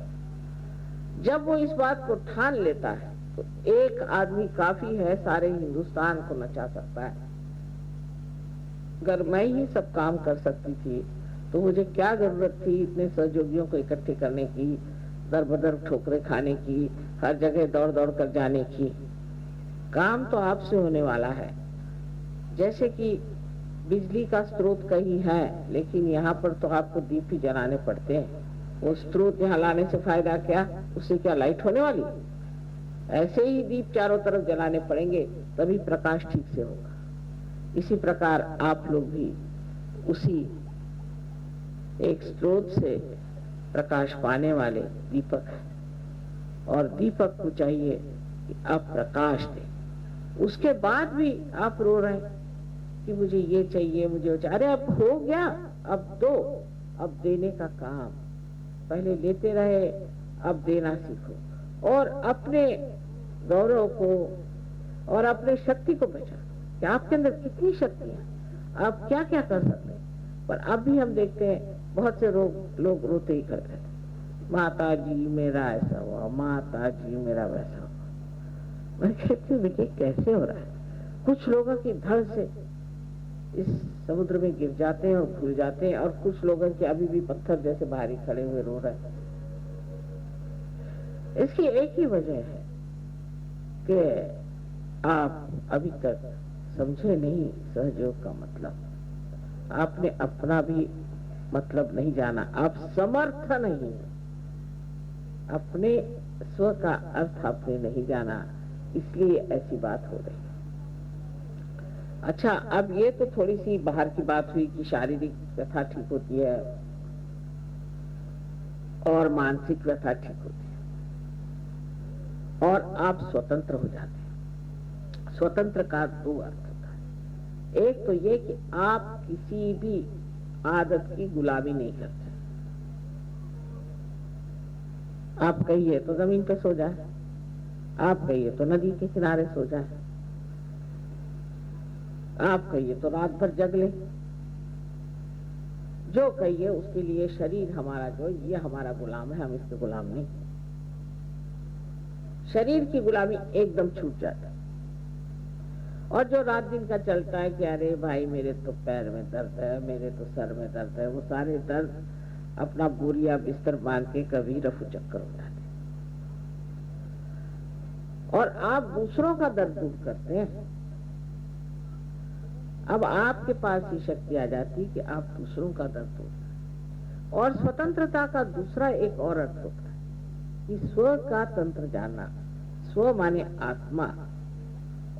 जब वो इस बात को ठान लेता है तो एक आदमी काफ़ी है, सारे हिंदुस्तान को नचा सकता है। अगर मैं ही सब काम कर सकती थी तो मुझे क्या ज़रूरत थी इतने सहयोगियों को इकट्ठे करने की दर बदर ठोकरे खाने की, हर जगह दौड़ दौड़ कर जाने की? काम तो आपसे होने वाला है। जैसे कि बिजली का स्रोत कहीं है, लेकिन यहाँ पर तो आपको दीप ही जलाने पड़ते हैं। वो स्रोत यहाँ लाने से फ़ायदा क्या? उससे क्या लाइट होने वाली? ऐसे ही दीप चारों तरफ़ जलाने पड़ेंगे, तभी प्रकाश ठीक से होगा। इसी प्रकार आप लोग भी उसी एक स्रोत से प्रकाश पाने वाले दीपक है। और दीपक को चाहिए कि आप प्रकाश दें। उसके बाद भी आप रो रहे कि मुझे ये चाहिए, मुझे वो चाहिए। अरे अब हो गया, अब दो, अब देने का काम। पहले लेते रहे, अब देना सीखो। और अपने गौरव को और अपने शक्ति को पहचानो। कि आपके अंदर कितनी शक्ति है। आप क्या क्या कर सकते हैं। पर अब भी हम देखते हैं, बहुत से लोग लोग रोते ही करते थे माता जी मेरा ऐसा हुआ माता जी मेरा वैसा हुआ। मैं कहती हूँ बेटे कैसे हो रहा है। कुछ लोगों की धड़ से इस समुद्र में गिर जाते हैं और भूल जाते हैं और कुछ लोगों के अभी भी पत्थर जैसे भारी खड़े हुए रो रहे हैं। इसकी एक ही वजह है कि आप अभी तक समझे नहीं सहयोग का मतलब। आपने अपना भी मतलब नहीं जाना। आप समर्थ नहीं। अपने स्व का अर्थ आपने नहीं जाना। इसलिए ऐसी बात हो रही अच्छा अब ये तो थोड़ी सी बाहर की बात हुई कि शारीरिक व्यथा ठीक होती है और मानसिक व्यथा ठीक होती है। और आप स्वतंत्र हो जाते हैं। स्वतंत्र का दो अर्थ होता है। एक तो ये कि आप किसी भी आदत की गुलामी नहीं करते। आप कहिए तो ज़मीन पे सो जाए। आप कहिए तो नदी के किनारे सो जाए। आप कहिए तो रात भर जग ले। जो कहिए उसके लिए शरीर हमारा जो ये हमारा गुलाम है, हम इसके गुलाम नहीं। शरीर की गुलामी एकदम छूट जाता है। और जो रात दिन का चलता है कि अरे भाई, मेरे तो पैर में दर्द है, मेरे तो सर में दर्द है, वो सारे दर्द अपना बोरिया बिस्तर बाँध के कभी रफू चक्कर जाते और आप दूसरों का दर्द दूर करते हैं। अब आपके पास ही शक्ति आ जाती कि आप दूसरों का दर्द दूर और स्वतंत्रता का दूसरा एक और अर्थ होता है कि स्व का तंत्र जानना। स्व माने आत्मा।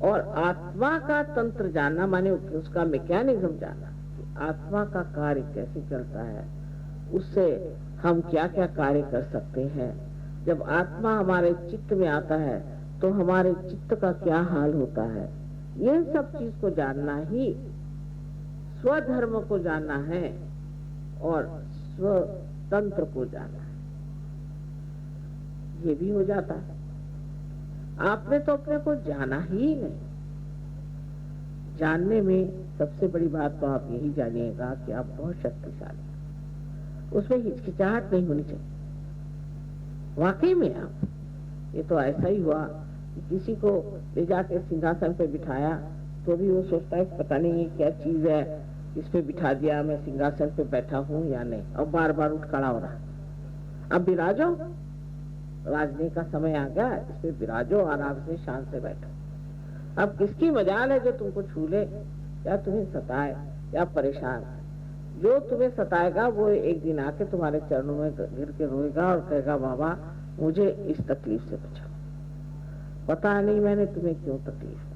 और आत्मा का तंत्र जानना माने उसका मैकेनिज्म जानना कि आत्मा का कार्य कैसे चलता है, उससे हम क्या क्या कार्य कर सकते हैं। जब आत्मा हमारे चित्त में आता है तो हमारे चित्त का क्या हाल होता है ये सब चीज़ को जानना ही स्वधर्म को जानना है और स्वतंत्र को जानना है। ये भी हो जाता है। आपने तो अपने को जाना ही नहीं। जानने में सबसे बड़ी बात तो आप यही जानिएगा कि आप बहुत शक्तिशाली उसमें हिचकिचाहट नहीं होनी चाहिए। वाकई में आप, ये तो ऐसा ही हुआ कि किसी को ले जाके सिंहासन पे बिठाया तो भी वो सोचता है पता नहीं ये क्या चीज़ है, इस पे बिठा दिया, मैं सिंहासन पे बैठा हूँ या नहीं। और बार बार उठ खड़ा हो रहा अब विराजो राजनी का समय आ गया इस विराजो आराम से शांत से बैठो। अब किसकी मजाल है जो तुमको छू ले? या तुम्हें सताए, या परेशान? जो तुम्हें सताएगा, वो एक दिन आके तुम्हारे चरणों में गिर के रोएगा और कहेगा, बाबा, मुझे इस तकलीफ़ से बचाओ। पता नहीं मैंने तुम्हें क्यों तकलीफ़ दी।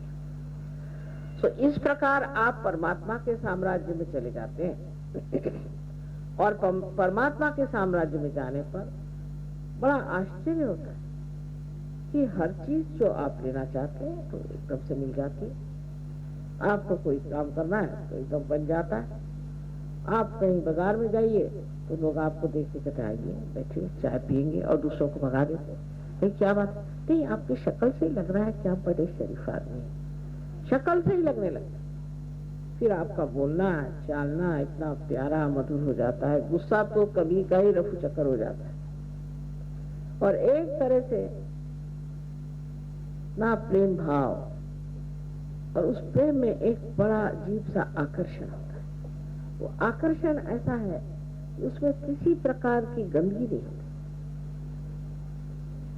तो इस प्रकार आप परमात्मा के साम्राज्य में चले जाते हैं। और परमात्मा के साम्राज्य में जाने पर बड़ा आश्चर्य होता है कि हर चीज़ जो आप लेना चाहते हैं तो एकदम से मिल जाती है। आपको कोई काम करना है तो एकदम बन जाता है। आप कहीं बाज़ार में जाइए तो लोग आपको देख के कहते आइए चाय पियेंगे और दूसरों को भगा देते नहीं, क्या बात नहीं, आपकी शक्ल से ही लग रहा है कि आप बड़े शरीफ आदमी हैं। शक्ल से ही लगने लगता है। फिर आपका बोलना चालना इतना प्यारा, मधुर हो जाता है, गुस्सा तो कभी का ही रफू चक्कर हो जाता है। और एक तरह से ना प्रेम भाव और उस प्रेम में एक बड़ा अजीब सा आकर्षण होता है। वो आकर्षण ऐसा है कि उसमें किसी प्रकार की गंदगी नहीं होती।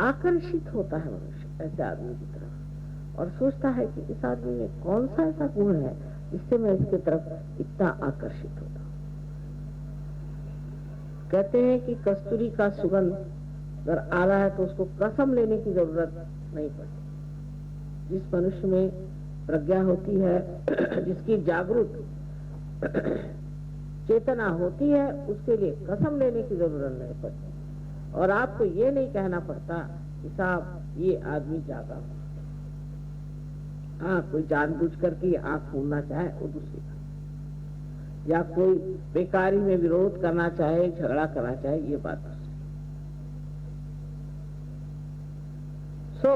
आकर्षित होता है मनुष्य, ऐसे आदमी की तरफ़ और सोचता है कि इस आदमी में कौन सा ऐसा गुण है जिससे मैं इसके तरफ़ इतना आकर्षित होता कहते हैं कि कस्तूरी का सुगंध अगर आ रहा है तो उसको कसम लेने की ज़रूरत नहीं पड़ती। जिस मनुष्य में प्रज्ञा होती है, [clears throat] जिसकी जागरूक [clears throat] चेतना होती है, उसके लिए कसम लेने की ज़रूरत नहीं पड़ती। और आपको ये नहीं कहना पड़ता कि साहब, ये आदमी जागा हाँ। कोई जानबूझ करके आँख खोलना चाहे वो दूसरी बात। या कोई बेकारी में विरोध करना चाहे, झगड़ा करना चाहे, ये बात सो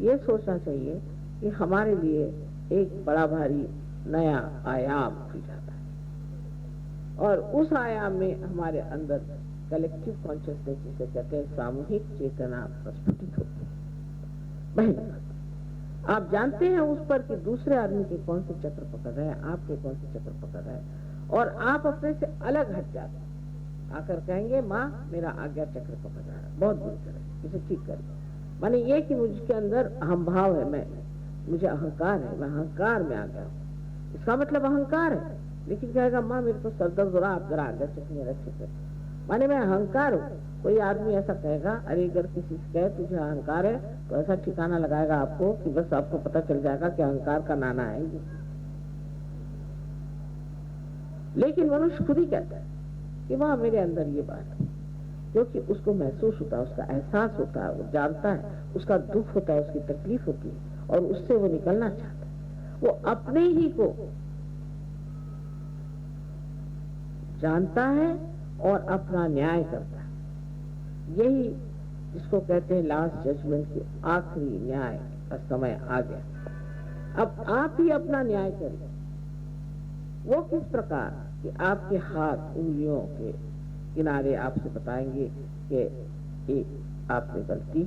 ये सोचना चाहिए कि हमारे लिए एक बड़ा भारी नया आयाम खुल जाता है। और उस आयाम में हमारे अंदर कलेक्टिव कॉन्शियसनेस जिसे कहते हैं सामूहिक चेतना प्रस्फुटित होती है। आप जानते हैं उस पर कि दूसरे आदमी के कौन से चक्र पकड़ रहे हैं, आपके कौन से चक्र पकड़ रहे हैं, और आप अपने से अलग हट जाते हैं। आकर कहेंगे, माँ, मेरा आज्ञा चक्र पकड़ रहा है। बहुत बुरी तरह इसे ठीक करिए माने ये कि मुझके अंदर अहम भाव है, मैं, मुझे अहंकार है, मैं अहंकार में आ गया हूँ। इसका मतलब अहंकार है। लेकिन कहेगा, माँ, मेरे को सर दर्द हो रहा आप जरा आगे चखने रखे थे माने मैं अहंकार हूँ। कोई आदमी ऐसा कहेगा, अरे, अगर किसी से कहे, तुझे अहंकार है तो ऐसा ठिकाना लगाएगा आपको कि बस आपको पता चल जाएगा कि अहंकार का नाना है ये। लेकिन मनुष्य खुद ही कहता है कि वहाँ मेरे अंदर ये बात है। क्योंकि उसको महसूस होता है, उसका एहसास होता है, वो जानता है, उसका दुख होता है, उसकी तकलीफ़ होती है और उससे वो निकलना चाहता है। वो अपने ही को जानता है और अपना न्याय करता है। यही जिसको कहते हैं लास्ट जजमेंट की आखिरी न्याय का समय आ गया। अब आप ही अपना न्याय करिए वो किस प्रकार कि आपके हाथ उंगलियों के किनारे आपसे बताएँगे कि आपने गलती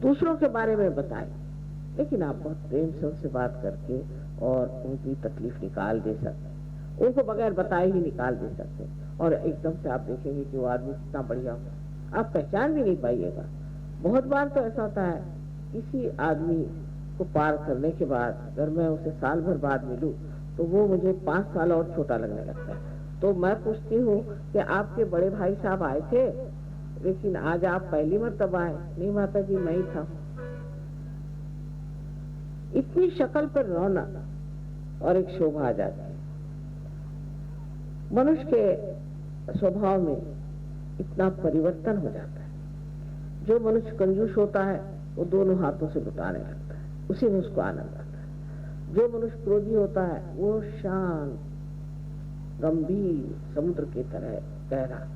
दूसरों के बारे में बताएँ लेकिन आप बहुत प्रेम से उनसे बात करके और उनकी तकलीफ़ निकाल दे सकते हैं। उनको बगैर बताए ही निकाल दे सकते और एकदम से आप देखेंगे कि वो आदमी कितना बढ़िया हो आप पहचान भी नहीं पाइएगा। बहुत बार तो ऐसा होता है, किसी आदमी को पार करने के बाद अगर मैं उसे साल भर बाद मिलूं तो वो मुझे पाँच साल और छोटा लगने लगता है। तो मैं पूछती हूँ कि आपके बड़े भाई साहब आए थे? लेकिन आज आप पहली मरतबा आए। नहीं माता जी, मैं ही था। इतनी शक्ल पर रौनक और एक शोभा आ जाती। है मनुष्य के स्वभाव में इतना परिवर्तन हो जाता है। जो मनुष्य कंजूस होता है, वो दोनों हाथों से लुटाने लगता है। उसी में उसको आनंद आता है। जो मनुष्य क्रोधी होता है, वो शांत गंभीर समुद्र की तरह गहरा।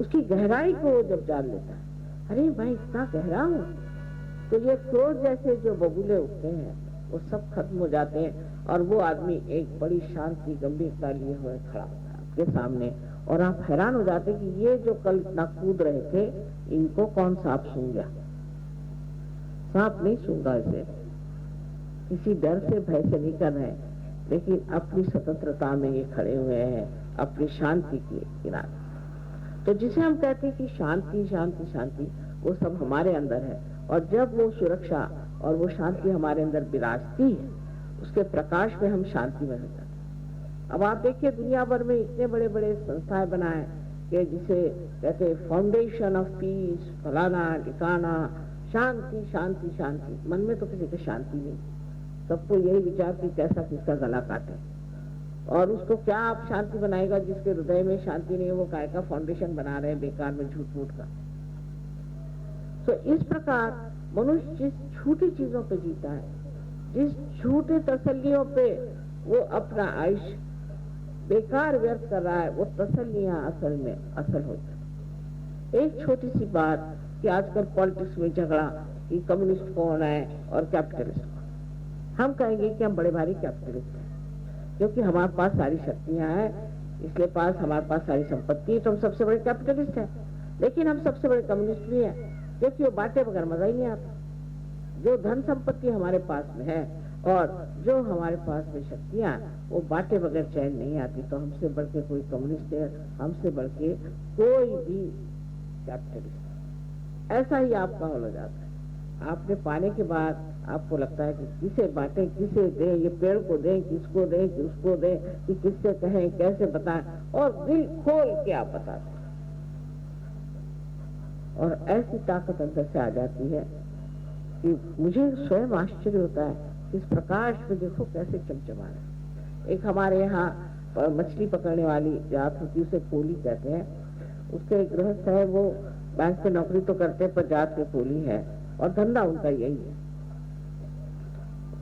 उसकी गहराई को जब जान लेता है, अरे मैं इतना गहरा हूँ तो ये क्रोध जैसे जो बबूले उठते हैं, वो सब खत्म हो जाते हैं और वो आदमी एक बड़ी शांति, गंभीरता लिए हुए खड़ा होता है आपके सामने और आप हैरान हो जाते कि ये जो कल इतना कूद रहे थे, इनको कौन सांप सूंघ गया? सांप नहीं सूंघा इसे। किसी डर से भय से नहीं कर रहे लेकिन अपनी स्वतंत्रता में ये खड़े हुए हैं, अपनी शांति के किनारे तो जिसे हम कहते हैं कि शांति शांति शांति, वो सब हमारे अंदर है। और जब वो सुरक्षा और वो शांति हमारे अंदर विराजती है, उसके प्रकाश में हम शांति में हो। जाते अब आप देखिए, दुनिया भर में इतने बड़े बड़े संस्थाएँ बनाए कि जिसे कहते हैं फाउंडेशन ऑफ़ पीस फलाना, ठिकाना, शांति शांति शांति। मन में तो किसी को शांति नहीं। सबको यही विचार कि कैसा किसका गला काटे। और उसको क्या आप शांति बनाएगा जिसके हृदय में शांति नहीं है, वो काय का फाउंडेशन बना रहे हैं, बेकार में झूठ मूठ का। तो इस प्रकार मनुष्य जिस छोटी चीज़ों पे जीता है, जिस छोटे तसलियों पे वो अपना आयुष बेकार व्यर्थ कर रहा है, वो तसलियाँ असल में असल होती एक छोटी सी बात कि आजकल पॉलिटिक्स में झगड़ा कि कम्युनिस्ट कौन है और कैपिटलिस्ट कौन हम कहेंगे कि हम बड़े भारी कैपिटलिस्ट हैं, क्योंकि हमारे पास सारी शक्तियाँ हैं, इसलिए पास, हमारे पास सारी संपत्ति है तो हम सबसे बड़े कैपिटलिस्ट हैं। लेकिन हम सबसे बड़े कम्युनिस्ट भी हैं, क्योंकि वो बांटे बगैर मज़ा ही नहीं आता। जो धन संपत्ति हमारे पास में है और जो हमारे पास में शक्तियाँ, वो बांटे बगैर चैन नहीं आती। तो हमसे बढ़ के कोई कम्युनिस्ट है, हमसे बढ़ के कोई भी कैपिटलिस्ट। ऐसा ही आपका हो जाता है। आपने पाने के बाद आपको लगता है कि किसे बांटे, किसे दें, ये पेड़ को दें, किसको दें किसको दें, कि किससे कहें, कैसे बताएँ, और दिल खोल के आप बताते और ऐसी ताकत अंदर से आ जाती है कि मुझे स्वयं आश्चर्य होता है, इस प्रकाश में देखो कैसे चमचमा रहे एक हमारे यहाँ मछली पकड़ने वाली जात होती उसे कोली कहते हैं। उसके गृहस्थ है, वो बैंक में नौकरी तो करते हैं, पर जात के कोली है, और धंधा उनका यही है।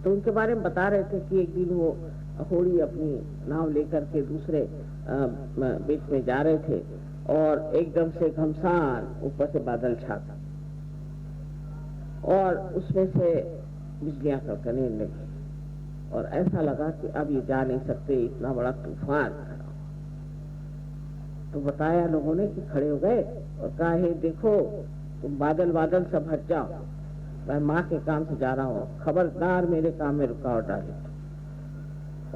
तो उनके बारे में बता रहे थे कि एक दिन वो होड़ी अपनी नाव लेकर के दूसरे बीच में जा रहे थे और एकदम से घमसान ऊपर से बादल छाता और उसमें से बिजलियाँ कड़कने लगी। और ऐसा लगा कि अब ये जा नहीं सकते, इतना बड़ा तूफ़ान तो बताया लोगों ने कि खड़े हो गए और कहा, हे, देखो, तुम बादल बादल सब हट जाओ। मैं माँ के काम से जा रहा हूँ। खबरदार मेरे काम में रुकावट डाले।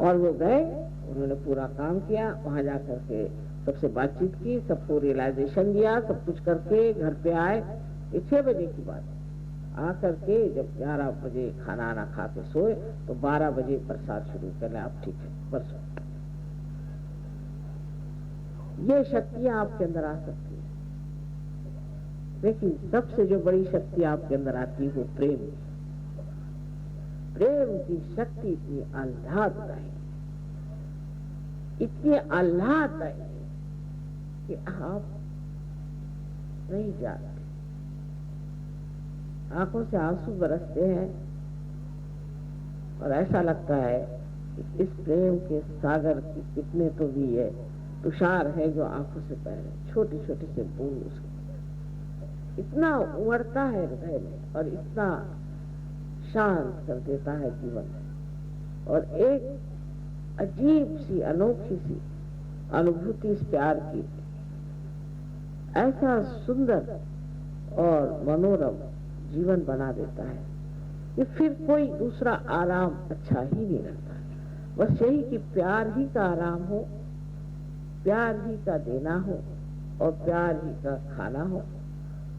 और वो गए, उन्होंने पूरा काम किया, वहाँ जाकर के सबसे बातचीत की, सबको रियलाइजेशन दिया, सब कुछ करके घर पे आए। ये छह बजे की बात है। आकर के जब 11 बजे खाना आना खा के सोए तो 12 बजे प्रसाद शुरू कर आप ठीक है परसों ये शक्तियाँ आपके अंदर आ सकती लेकिन सबसे जो बड़ी शक्ति आपके अंदर आती है, वो प्रेम प्रेम की शक्ति इतनी आह्लाददायी इतनी आह्लाददायी कि आप नहीं जाते। आँखों से आँसू बरसते हैं और ऐसा लगता है कि इस प्रेम के सागर की कितने तो भी है, तुषार है जो आँखों से पहले छोटी छोटी से बूंद उसके इतना उमड़ता है हृदय में और इतना शांत कर देता है जीवन और एक अजीब सी, अनोखी सी अनुभूति इस प्यार की। ऐसा सुंदर और मनोरम जीवन बना देता है कि फिर कोई दूसरा आराम अच्छा ही नहीं लगता बस यही कि प्यार ही का आराम हो, प्यार ही का देना हो और प्यार ही का खाना हो।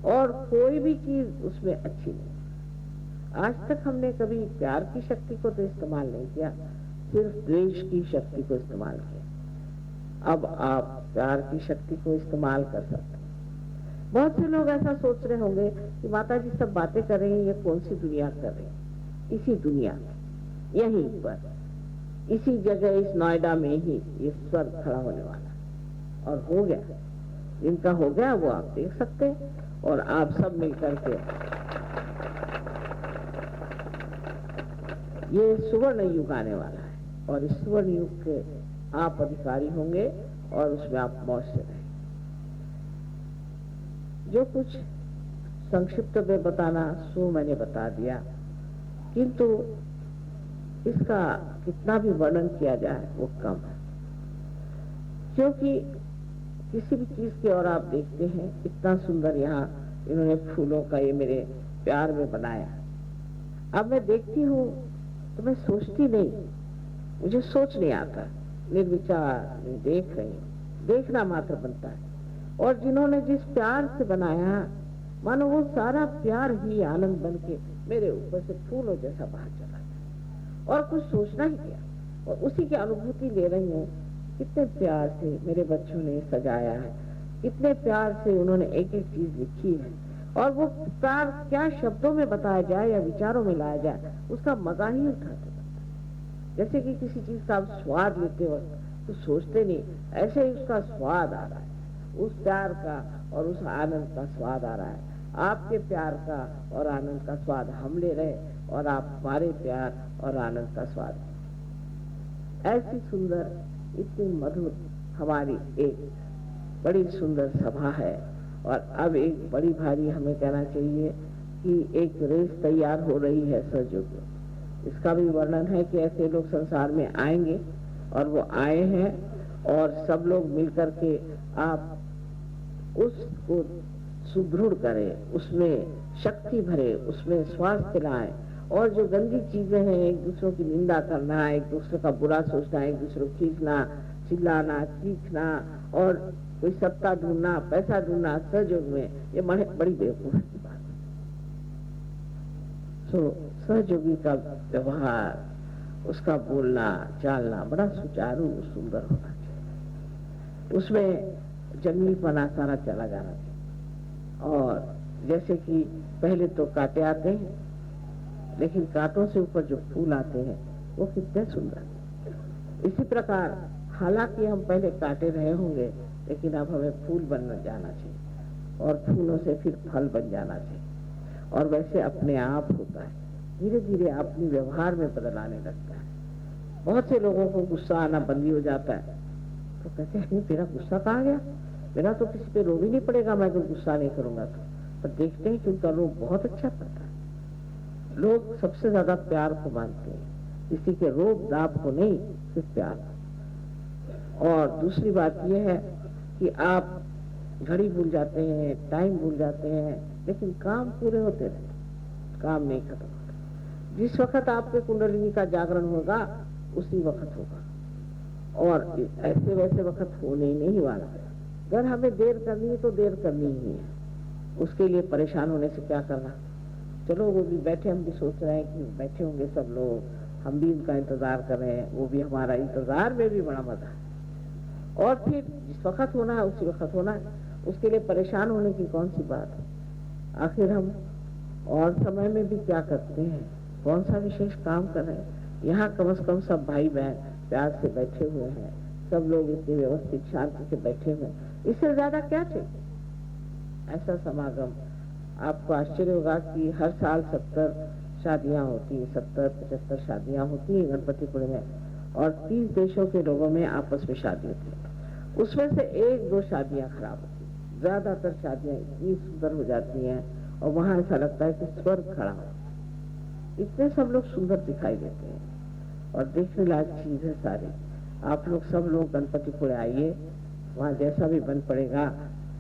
और कोई भी चीज़ उसमें अच्छी नहीं। आज तक हमने कभी प्यार की शक्ति को तो इस्तेमाल नहीं किया, सिर्फ़ द्वेष की शक्ति को इस्तेमाल किया। अब आप प्यार की शक्ति को इस्तेमाल कर सकते बहुत से लोग ऐसा सोच रहे होंगे कि माता जी सब बातें कर रही हैं, ये कौन सी दुनिया कर रही इसी दुनिया में, यहीं पर। इसी जगह, इस नोएडा में ही ये स्वर्ग खड़ा होने वाला और हो गया। इनका हो गया, वो आप देख सकते हैं। और आप सब मिलकर के। ये सुवर्ण युग आने वाला है और इस सुवर्ण युग के आप अधिकारी होंगे और उसमें आप मौज से रहेंगे जो कुछ संक्षिप्त में बताना, सो मैंने बता दिया। किंतु इसका कितना भी वर्णन किया जाए, वो कम है। क्योंकि किसी भी चीज़ की और आप देखते हैं, इतना सुंदर यहाँ इन्होंने फूलों का ये मेरे प्यार में बनाया। अब मैं देखती हूँ तो मैं सोचती नहीं, मुझे सोच नहीं आता। निर्विचार देख रही देखना मात्र बनता है। और जिन्होंने जिस प्यार से बनाया, मानो वो सारा प्यार ही आनंद बन के मेरे ऊपर से फूलों जैसा बाहर चला और कुछ सोचना ही किया? और उसी की अनुभूति ले रही हूँ कितने प्यार से मेरे बच्चों ने सजाया है। कितने प्यार से उन्होंने एक एक चीज़ लिखी है। और वो प्यार क्या शब्दों में बताया जाए या विचारों में लाया जाए, उसका मज़ा ही उठाते जैसे कि किसी चीज़ का आप स्वाद लेते हो तो सोचते नहीं, ऐसे ही उसका स्वाद आ रहा है। उस प्यार का और उस आनंद का स्वाद आ रहा है। आपके प्यार का और आनंद का स्वाद हम ले रहे और आप हमारे प्यार और आनंद का स्वाद। ऐसी सुंदर इतनी मधुर हमारी एक बड़ी सुंदर सभा है। और अब एक बड़ी भारी हमें कहना चाहिए कि एक रेस तैयार हो रही है सजग इसका भी वर्णन है कि ऐसे लोग संसार में आएँगे और वो आए हैं और सब लोग मिलकर के आप उसको सुदृढ़ करें, उसमें शक्ति भरे, उसमें स्वास्थ्य लाए और जो गंदी चीज़ें हैं, एक दूसरों की निंदा करना, एक दूसरे का बुरा सोचना, एक दूसरे को खींचना, चिल्लाना, चीखना और कोई सत्ता ढूंढना, पैसा ढूंढना, सहयोग में, ये बड़ी बेवकूफ़ की बात तो सहयोगी का व्यवहार, उसका बोलना, चालना, बड़ा सुचारू सुंदर होना चाहिए। उसमें जंगली पना सारा चला जाना चाहिए। और जैसे कि पहले तो काटे आते हैं लेकिन कांटों से ऊपर जो फूल आते हैं, वो कितने सुंदर। इसी प्रकार, हालाँकि हम पहले काटे रहे होंगे, लेकिन अब हमें फूल बन जाना चाहिए, और फूलों से फिर फल बन जाना चाहिए। और वैसे अपने आप होता है धीरे धीरे अपनी व्यवहार में बदल आने लगता है। बहुत से लोगों को गुस्सा आना बंदी हो जाता है। तो कहते हैं तेरा गुस्सा कहा गया? मेरा तो किसी पे रो भी नहीं पड़ेगा, मैं तो गुस्सा नहीं करूँगा तो। पर देखते हैं कि उनका रोग बहुत अच्छा पड़ता है। लोग सबसे ज़्यादा प्यार को मानते हैं। किसी के रोग दाप को नहीं, सिर्फ़ प्यार। और दूसरी बात यह है कि आप घड़ी भूल जाते हैं, टाइम भूल जाते हैं, लेकिन काम पूरे होते रहते काम नहीं खत्म होता। जिस वक्त आपके कुंडलिनी का जागरण होगा, उसी वक्त होगा। और ऐसे वैसे वक्त होने नहीं वाला है। अगर हमें देर करनी है तो देर करनी ही है। उसके लिए परेशान होने से क्या करना? चलो, वो भी बैठे, हम भी सोच रहे हैं कि बैठे होंगे सब लोग। हम भी उनका इंतज़ार कर रहे हैं, वो भी हमारा इंतज़ार में भी बड़ा मज़ा है। और फिर जिस वक्त होना है, उसी वक्त होना है। उसके लिए परेशान होने की कौन सी बात है? आखिर हम और समय में भी क्या करते हैं? कौन सा विशेष काम कर रहे हैं? यहाँ कम से कम सब भाई बहन प्यार से बैठे हुए हैं। सब लोग इतनी व्यवस्थित शांति से बैठे हुए हैं। इससे ज़्यादा क्या चाहिए? ऐसा समागम आपको आश्चर्य होगा कि हर साल सत्तर शादियाँ होती है, सत्तर, पचहत्तर शादियाँ होती है गणपतिपुर में और तीस देशों के लोगों में आपस में शादी होती है। उसमें से एक, दो शादियाँ खराब होती है। ज़्यादातर शादियाँ इतनी सुंदर हो जाती हैं और वहाँ ऐसा लगता है कि स्वर्ग खड़ा हो। इतने सब लोग सुंदर दिखाई देते हैं और देखने लायक चीज़ है सारी। आप लोग सब लोग गणपतिपुर आइए, वहाँ जैसा भी बन पड़ेगा,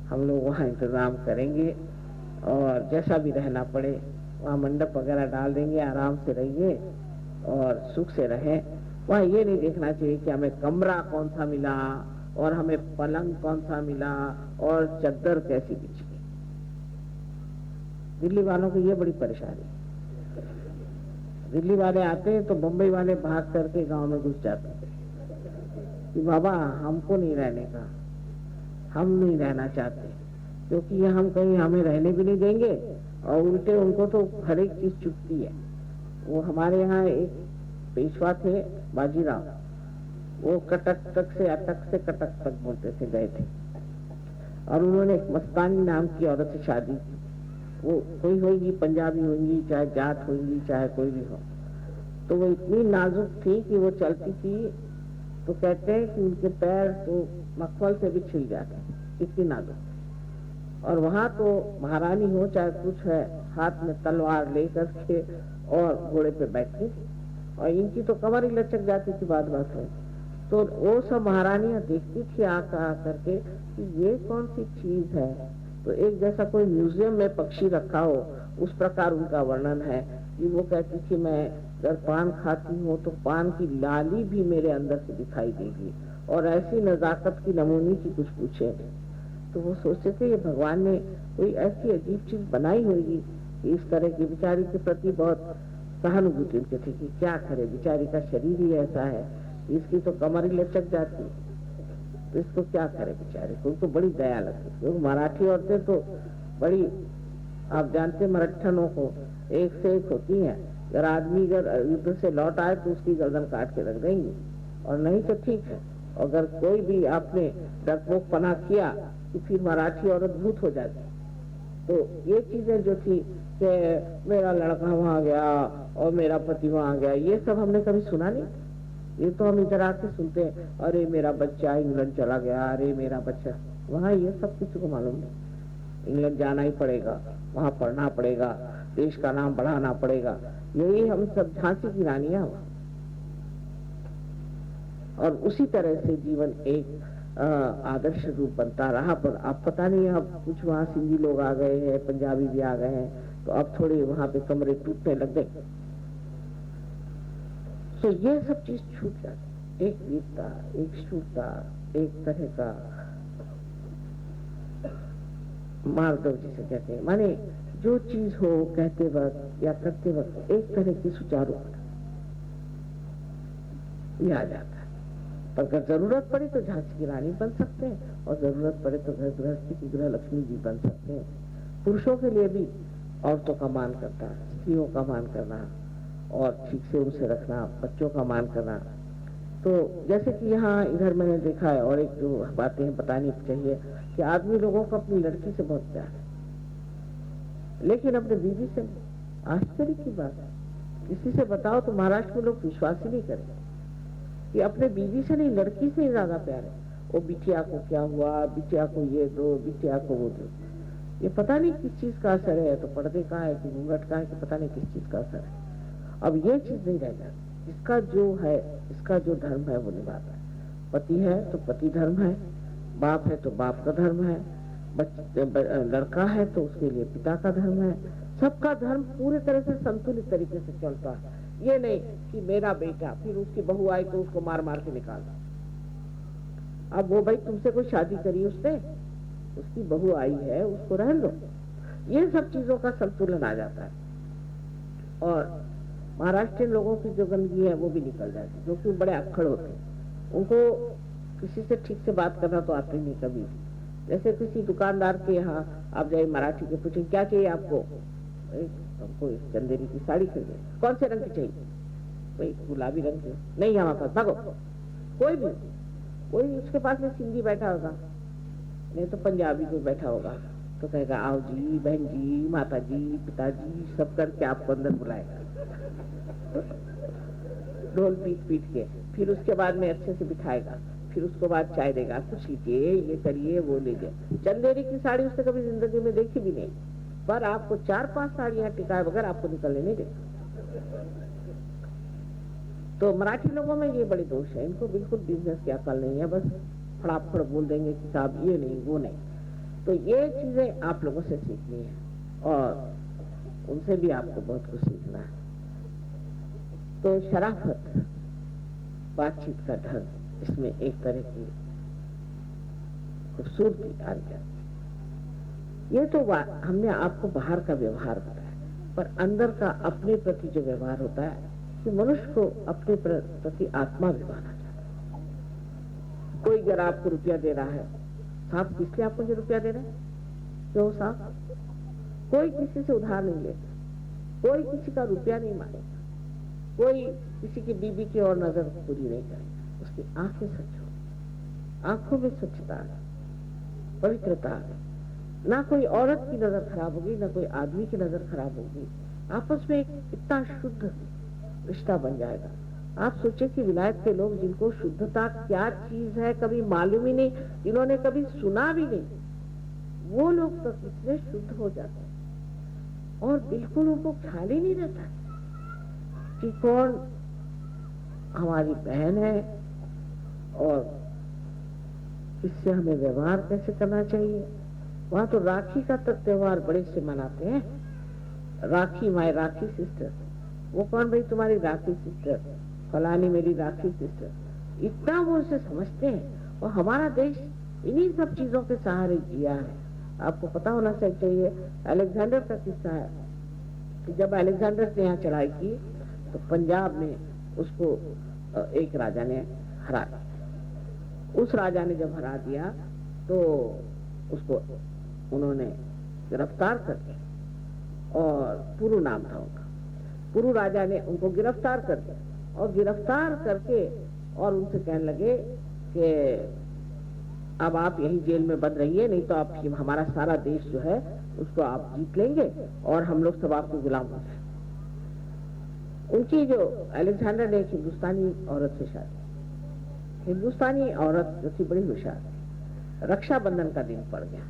हम लोग वहाँ इंतज़ाम करेंगे। और जैसा भी रहना पड़े, वहाँ मंडप वगैरह डाल देंगे, आराम से रहिए और सुख से रहें। वहाँ ये नहीं देखना चाहिए कि हमें कमरा कौन सा मिला और हमें पलंग कौन सा मिला और चद्दर कैसी बिछी। दिल्ली वालों को ये बड़ी परेशानी। दिल्ली वाले आते हैं तो मुंबई वाले भाग करके गाँव में घुस जाते हैं कि बाबा, हमको नहीं रहने का, हम नहीं रहना चाहते। क्योंकि ये हम कहीं हमें रहने भी नहीं देंगे, और उल्टे उनको तो हर एक चीज़ चुपती है। वो हमारे यहाँ एक पेशवा थे, बाजीराव। वो कटक तक से, अटक से कटक तक बोलते थे, गए थे। और उन्होंने एक मस्तानी नाम की औरत से शादी की। वो कोई होगी, पंजाबी होगी, चाहे जाट होगी, चाहे कोई भी हो। तो वो इतनी नाजुक थी कि वो चलती थी तो कहते हैं कि उनके पैर तो मखमल से भी छिल जाते इतनी नाजुक। और वहाँ तो महारानी हो चाहे कुछ है, हाथ में तलवार लेकर के और घोड़े पे बैठे। और इनकी तो कमर ही लचक जाती थी बात बात में। तो वो सब महारानियाँ देखती थी आकर आकर के कि ये कौन सी चीज़ है? तो एक जैसा कोई म्यूज़ियम में पक्षी रखा हो, उस प्रकार उनका वर्णन है। कि वो कहती थी, मैं अगर पान खाती हूँ तो पान की लाली भी मेरे अंदर से दिखाई देगी। और ऐसी नजाकत की नमूनी की कुछ पूछे। तो वो सोचते थे, ये भगवान ने कोई ऐसी अजीब चीज़ बनाई होगी इस तरह की बिचारी के प्रति बहुत सहानुभूति उनके थे कि क्या करे, बिचारी का शरीर ही ऐसा है, इसकी तो कमर ही लचक जाती। तो इसको क्या करे बेचारे को? उनको बड़ी दया लगती क्योंकि मराठी औरतें तो बड़ी, आप जानते मराठनों को एक से एक होती हैं। अगर आदमी अगर युद्ध से लौट आए तो उसकी गर्दन काट के रख देंगे। और नहीं तो ठीक है। अगर कोई भी आपने डरपोक पना किया तो फिर मराठी औरत भूत हो जाती। तो ये चीज़ें जो थी कि मेरा लड़का वहाँ गया और मेरा पति वहाँ गया, ये सब हमने कभी सुना नहीं ये तो हम इधर आके सुनते हैं, अरे मेरा बच्चा इंग्लैंड चला गया, अरे मेरा बच्चा। वहाँ ये सब किसी को मालूम नहीं। इंग्लैंड जाना ही पड़ेगा, वहाँ पढ़ना पड़ेगा, देश का नाम बढ़ाना पड़ेगा। यही हम सब झांसी की रानियाँ और उसी तरह से जीवन एक आदर्श रूप बनता रहा, पर अब पता नहीं, अब कुछ वहाँ सिंधी लोग आ गए हैं, पंजाबी भी आ गए हैं तो अब थोड़े वहाँ पे कमरे टूटने लग गए। तो ये सब चीज़ छूट जाती एक वीरता एक शूरता एक तरह का मार्गव जिसे कहते हैं। माने जो चीज़ हो, कहते वक्त या करते वक्त, एक तरह की सुचारू ये आ जाता है। पर अगर ज़रूरत पड़े तो झांसी की रानी बन सकते हैं, और ज़रूरत पड़े तो घर गृहस्थी की गृह लक्ष्मी जी बन सकते हैं। पुरुषों के लिए भी औरतों का मान करता है स्त्रियों का मान करना, और ठीक से उनसे रखना, बच्चों का मान करना। तो जैसे कि यहाँ इधर मैंने देखा है, और एक जो बातें बतानी चाहिए कि आदमी लोगों को अपनी लड़की से बहुत प्यार है। लेकिन अपने बीवी से आश्चर्य की बात है। किसी से बताओ तो महाराष्ट्र में लोग विश्वास ही नहीं करेंगे। कि अपने बीवी से नहीं, लड़की से ज़्यादा प्यार है। वो बिटिया को क्या हुआ, बिटिया को ये दो, बिटिया को वो दो। ये पता नहीं किस चीज़ का असर है तो पर्दे का है, कि घूंघट का है, कि पता नहीं किस चीज़ का असर है। अब ये चीज़ नहीं रह जाती। इसका जो है इसका जो धर्म है, वो निभाता है। पति है तो पति धर्म है। बाप है तो बाप का धर्म है। लड़का है तो उसके लिए पिता का धर्म है। सबका धर्म पूरी तरह से संतुलित तरीके से चलता है। ये नहीं कि मेरा बेटा, फिर उसकी बहू आई तो उसको मार मार के निकालना अब वो भाई तुमसे कोई शादी करी उसने? उसकी बहू आई है, उसको रहन दो। ये सब चीज़ों का संतुलन आ जाता है। और महाराष्ट्र लोगों की जो गंदगी है, वो भी निकल जाती है, जो कि बड़े अक्खड़ होते हैं। उनको किसी से ठीक से बात करना तो आते नहीं कभी जैसे किसी दुकानदार के यहाँ आप जाए मराठी के पूछे, क्या चाहिए आपको? हमको चंदेरी की साड़ी खरीदे कौन से रंग की चाहिए? भाई, गुलाबी रंग की। नहीं हमारे पास भागो। कोई भी, कोई उसके पास में सिंधी बैठा होगा। नहीं तो पंजाबी कोई बैठा होगा। तो कहेगा, आओ जी, बहन जी माता जी पिताजी, सब करके आपको अंदर बुलाएगा। ढोल पीट पीट के, फिर उसके बाद में अच्छे से बिठाएगा। फिर उसको बाद चाय देगा, कुछ लीजिए, ये करिए, वो लीजिए। चंदेरी की साड़ी उसने कभी ज़िंदगी में देखी भी नहीं। पर आपको चार पाँच साड़ियाँ टिकाए बगैर आपको निकलने नहीं देगा तो मराठी लोगों में ये बड़ी दोष है। इनको बिल्कुल बिज़नेस की अकल नहीं है, बस फड़ाफड़ बोल देंगे कि साहब ये नहीं, वो नहीं। तो ये चीज़ें आप लोगों से सीखनी है और उनसे भी आपको बहुत कुछ सीखना है। तो शराफत, बातचीत का ढंग, इसमें एक तरह की खूबसूरती आ जाती ये तो हमने आपको बाहर का व्यवहार बताया, पर अंदर का अपने प्रति जो व्यवहार होता है कि मनुष्य को अपने प्रति आत्मा भी माना जाता है। कोई अगर आपको रुपया दे रहा है, साहब किस लिए आप मुझे रुपया दे रहे हैं? क्यों साहब? कोई किसी से उधार नहीं लेता, कोई किसी का रुपया नहीं मांगेगा कोई किसी की बीबी की और नज़र पूरी नहीं करेगा उसकी आँखें सच हो, आँखों में स्वच्छता पवित्रता है। ना कोई औरत की नज़र खराब होगी, ना कोई आदमी की नज़र खराब होगी। आपस में इतना शुद्ध रिश्ता बन जाएगा। आप सोचे कि विलायत के लोग जिनको शुद्धता क्या चीज़ है, कभी मालूम ही नहीं इन्होंने कभी सुना भी नहीं, वो लोग तो कितने शुद्ध हो जाते हैं। और बिल्कुल उनको ख्याल ही नहीं रहता कि कौन हमारी बहन है और इससे हमें व्यवहार कैसे करना चाहिए। वहाँ तो राखी का त्योहार बड़े से मनाते हैं। राखी माई राखी सिस्टर वो कौन भाई? तुम्हारी राखी सिस्टर फलानी मेरी राखी सिस्टर इतना वो उसे समझते हैं। और हमारा देश इन्हीं सब चीज़ों के सहारे जिया है। आपको पता होना चाहिए अलेक्जेंडर का किस्सा है कि जब अलेक्जेंडर ने यहाँ चढ़ाई की तो पंजाब में उसको एक राजा ने हरा दिया। उस राजा ने जब हरा दिया तो उसको उन्होंने गिरफ़्तार करके और पुरु नाम था उनका। पुरु राजा ने उनको गिरफ़्तार कर दिया। और गिरफ़्तार करके और उनसे कहने लगे कि, अब आप यही जेल में बंद रहिए, नहीं तो आप हमारा सारा देश जो है, उसको आप जीत लेंगे और हम लोग सब आपको गुलाम हो उनकी जो अलेक्जेंडर ने एक हिंदुस्तानी औरत से शादी हिंदुस्तानी औरत जो थी, बड़ी होशियार रक्षाबंधन का दिन पड़ गया।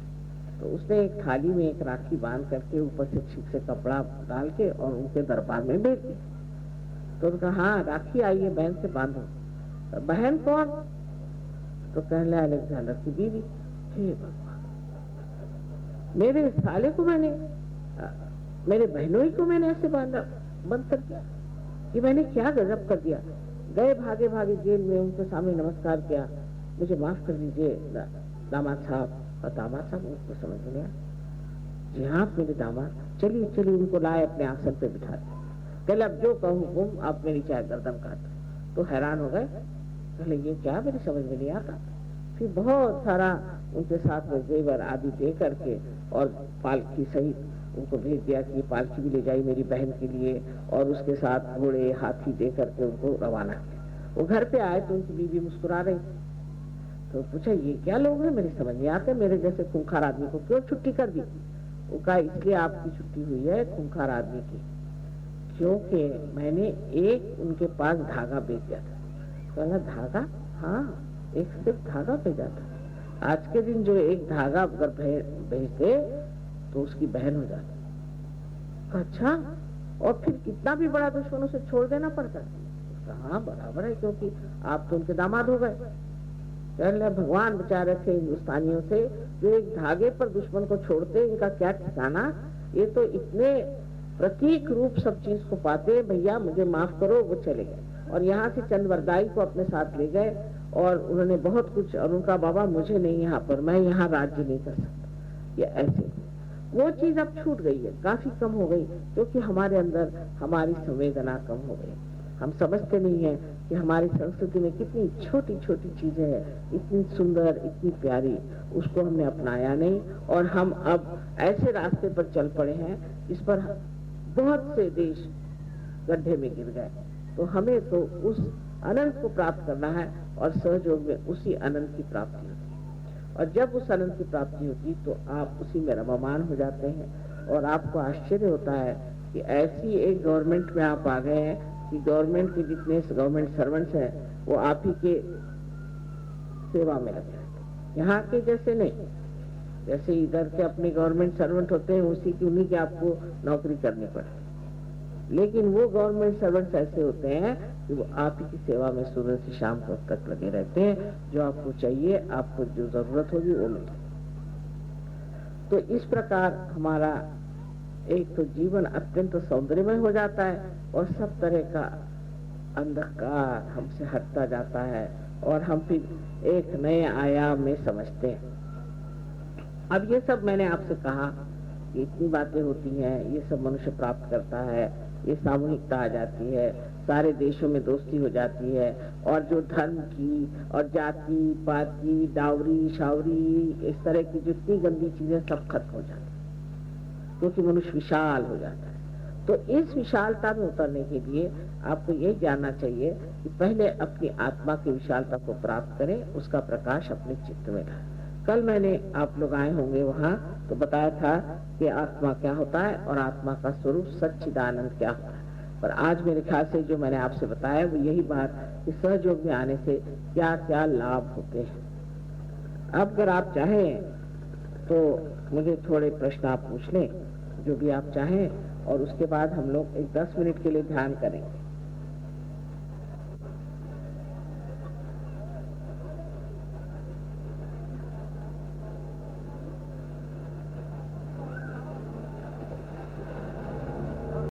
तो उसने एक थाली में एक राखी बाँध करके ऊपर से ठीक से कपड़ा डाल के और उनके दरबार में भेज दिया। तो उनका हाँ राखी है, बहन से बांधो। तो बहन कौन? तो कहने अलेक्जेंडर की बीवी। हे भगवान, मेरे साले को मैंने मेरे बहनों ही को मैंने ऐसे बांधा, बंद कर दिया कि मैंने क्या गजब कर दिया। गए भागे भागे जेल में, उनके सामने नमस्कार किया। मुझे माफ़ कर दीजिए दामाद साहब। और दामाद साहब उसको समझ लिया जी हाँ मेरे दामाद चलिए चलिए, उनको लाए अपने आसन पे बिठा दिया कहले अब जो कहूँ हुकुम आप मेरी चाहे गर्दन काट तो हैरान हो गए। कहले ये क्या मेरी समझ में नहीं आता? फिर बहुत सारा उनके साथ में जेवर आदि दे करके और पालकी सहित उनको भेज दिया कि पालकी भी ले जाई मेरी बहन के लिए और उसके साथ घोड़े, हाथी दे करके उनको रवाना किया। वो घर पे आए तो उनकी बीवी मुस्कुरा रही। तो पूछा, ये क्या लोग हैं? मेरी समझ नहीं आते। मेरे जैसे खूंखार आदमी को क्यों छुट्टी कर दी? वो कहा, इसलिए आपकी छुट्टी हुई है खूंखार आदमी की, क्योंकि मैंने एक उनके पास धागा भेज दिया था। कहला धागा? हाँ एक सिर्फ़ धागा भेजा था। आज के दिन जो एक धागा अगर भेजते तो उसकी बहन हो जाती। अच्छा? और फिर कितना भी बड़ा दुश्मन उसे छोड़ देना पड़ता? हाँ बराबर है, क्योंकि आप तो उनके दामाद हो गए। कहने भगवान बचा रखे हिंदुस्तानियों से, जो एक धागे पर दुश्मन को छोड़ते, इनका क्या ठिकाना? ये तो इतने प्रतीक रूप सब चीज़ को पाते, भैया मुझे माफ़ करो, वो चले गए। और यहाँ से चंद वरदाई को अपने साथ ले गए, और उन्होंने बहुत कुछ, और उनका बाबा मुझे नहीं यहाँ पर, मैं यहाँ राज्य नहीं कर सकता। ये ऐसे। वो चीज़ अब छूट गई है, काफ़ी कम हो गई, क्योंकि हमारे अंदर हमारी संवेदना कम हो गई। हम समझते नहीं है कि हमारी संस्कृति में कितनी छोटी छोटी चीज़ें हैं, इतनी सुंदर, इतनी प्यारी, उसको हमने अपनाया नहीं और हम अब ऐसे रास्ते पर चल पड़े हैं इस पर बहुत से देश गड्ढे में गिर गए। तो हमें तो उस अनंत को प्राप्त करना है और सहयोग में उसी अनंत की प्राप्ति होती है। और जब उस अनंत की प्राप्ति होती तो आप उसी में रममान हो जाते हैं और आपको आश्चर्य होता है कि ऐसी एक गवर्नमेंट में आप आ गए हैं कि गवर्नमेंट के जितने गवर्नमेंट सर्वेंट्स हैं, वो आप ही के सेवा में लगे यहाँ के जैसे नहीं। जैसे इधर के अपने गवर्नमेंट सर्वेंट होते हैं, उसी की उन्हीं की आपको नौकरी करनी पड़ती लेकिन वो गवर्नमेंट सर्वेंट्स ऐसे होते हैं कि वो आप ही की सेवा में सुबह से शाम तक लगे रहते हैं। जो आपको चाहिए, आपको जो ज़रूरत होगी, वो मिले तो इस प्रकार हमारा एक तो जीवन अत्यंत सौंदर्यमय हो जाता है और सब तरह का अंधकार हमसे हटता जाता है और हम फिर एक नए आयाम में समझते हैं। अब ये सब मैंने आपसे कहा कि इतनी बातें होती हैं, ये सब मनुष्य प्राप्त करता है, ये सामूहिकता आ जाती है, सारे देशों में दोस्ती हो जाती है और जो धर्म की और जाति, पाति, डावरी, शावरी, इस तरह की जितनी गंदी चीज़ें सब खत्म हो जाती क्योंकि मनुष्य विशाल हो जाता है। तो इस विशालता में उतरने के लिए आपको ये जानना चाहिए कि पहले अपनी आत्मा की विशालता को प्राप्त करें, उसका प्रकाश अपने चित्त में लाए कल मैंने आप लोग आए होंगे वहाँ तो बताया था कि आत्मा क्या होता है और आत्मा का स्वरूप सच्चिदानंद क्या होता है। पर आज मेरे ख्याल से जो मैंने आपसे बताया, वो यही बात कि सहयोग में आने से क्या क्या लाभ होते हैं। अब अगर आप चाहें तो मुझे थोड़े प्रश्न आप पूछ लें जो भी आप चाहें और उसके बाद हम लोग एक दस मिनट के लिए ध्यान करेंगे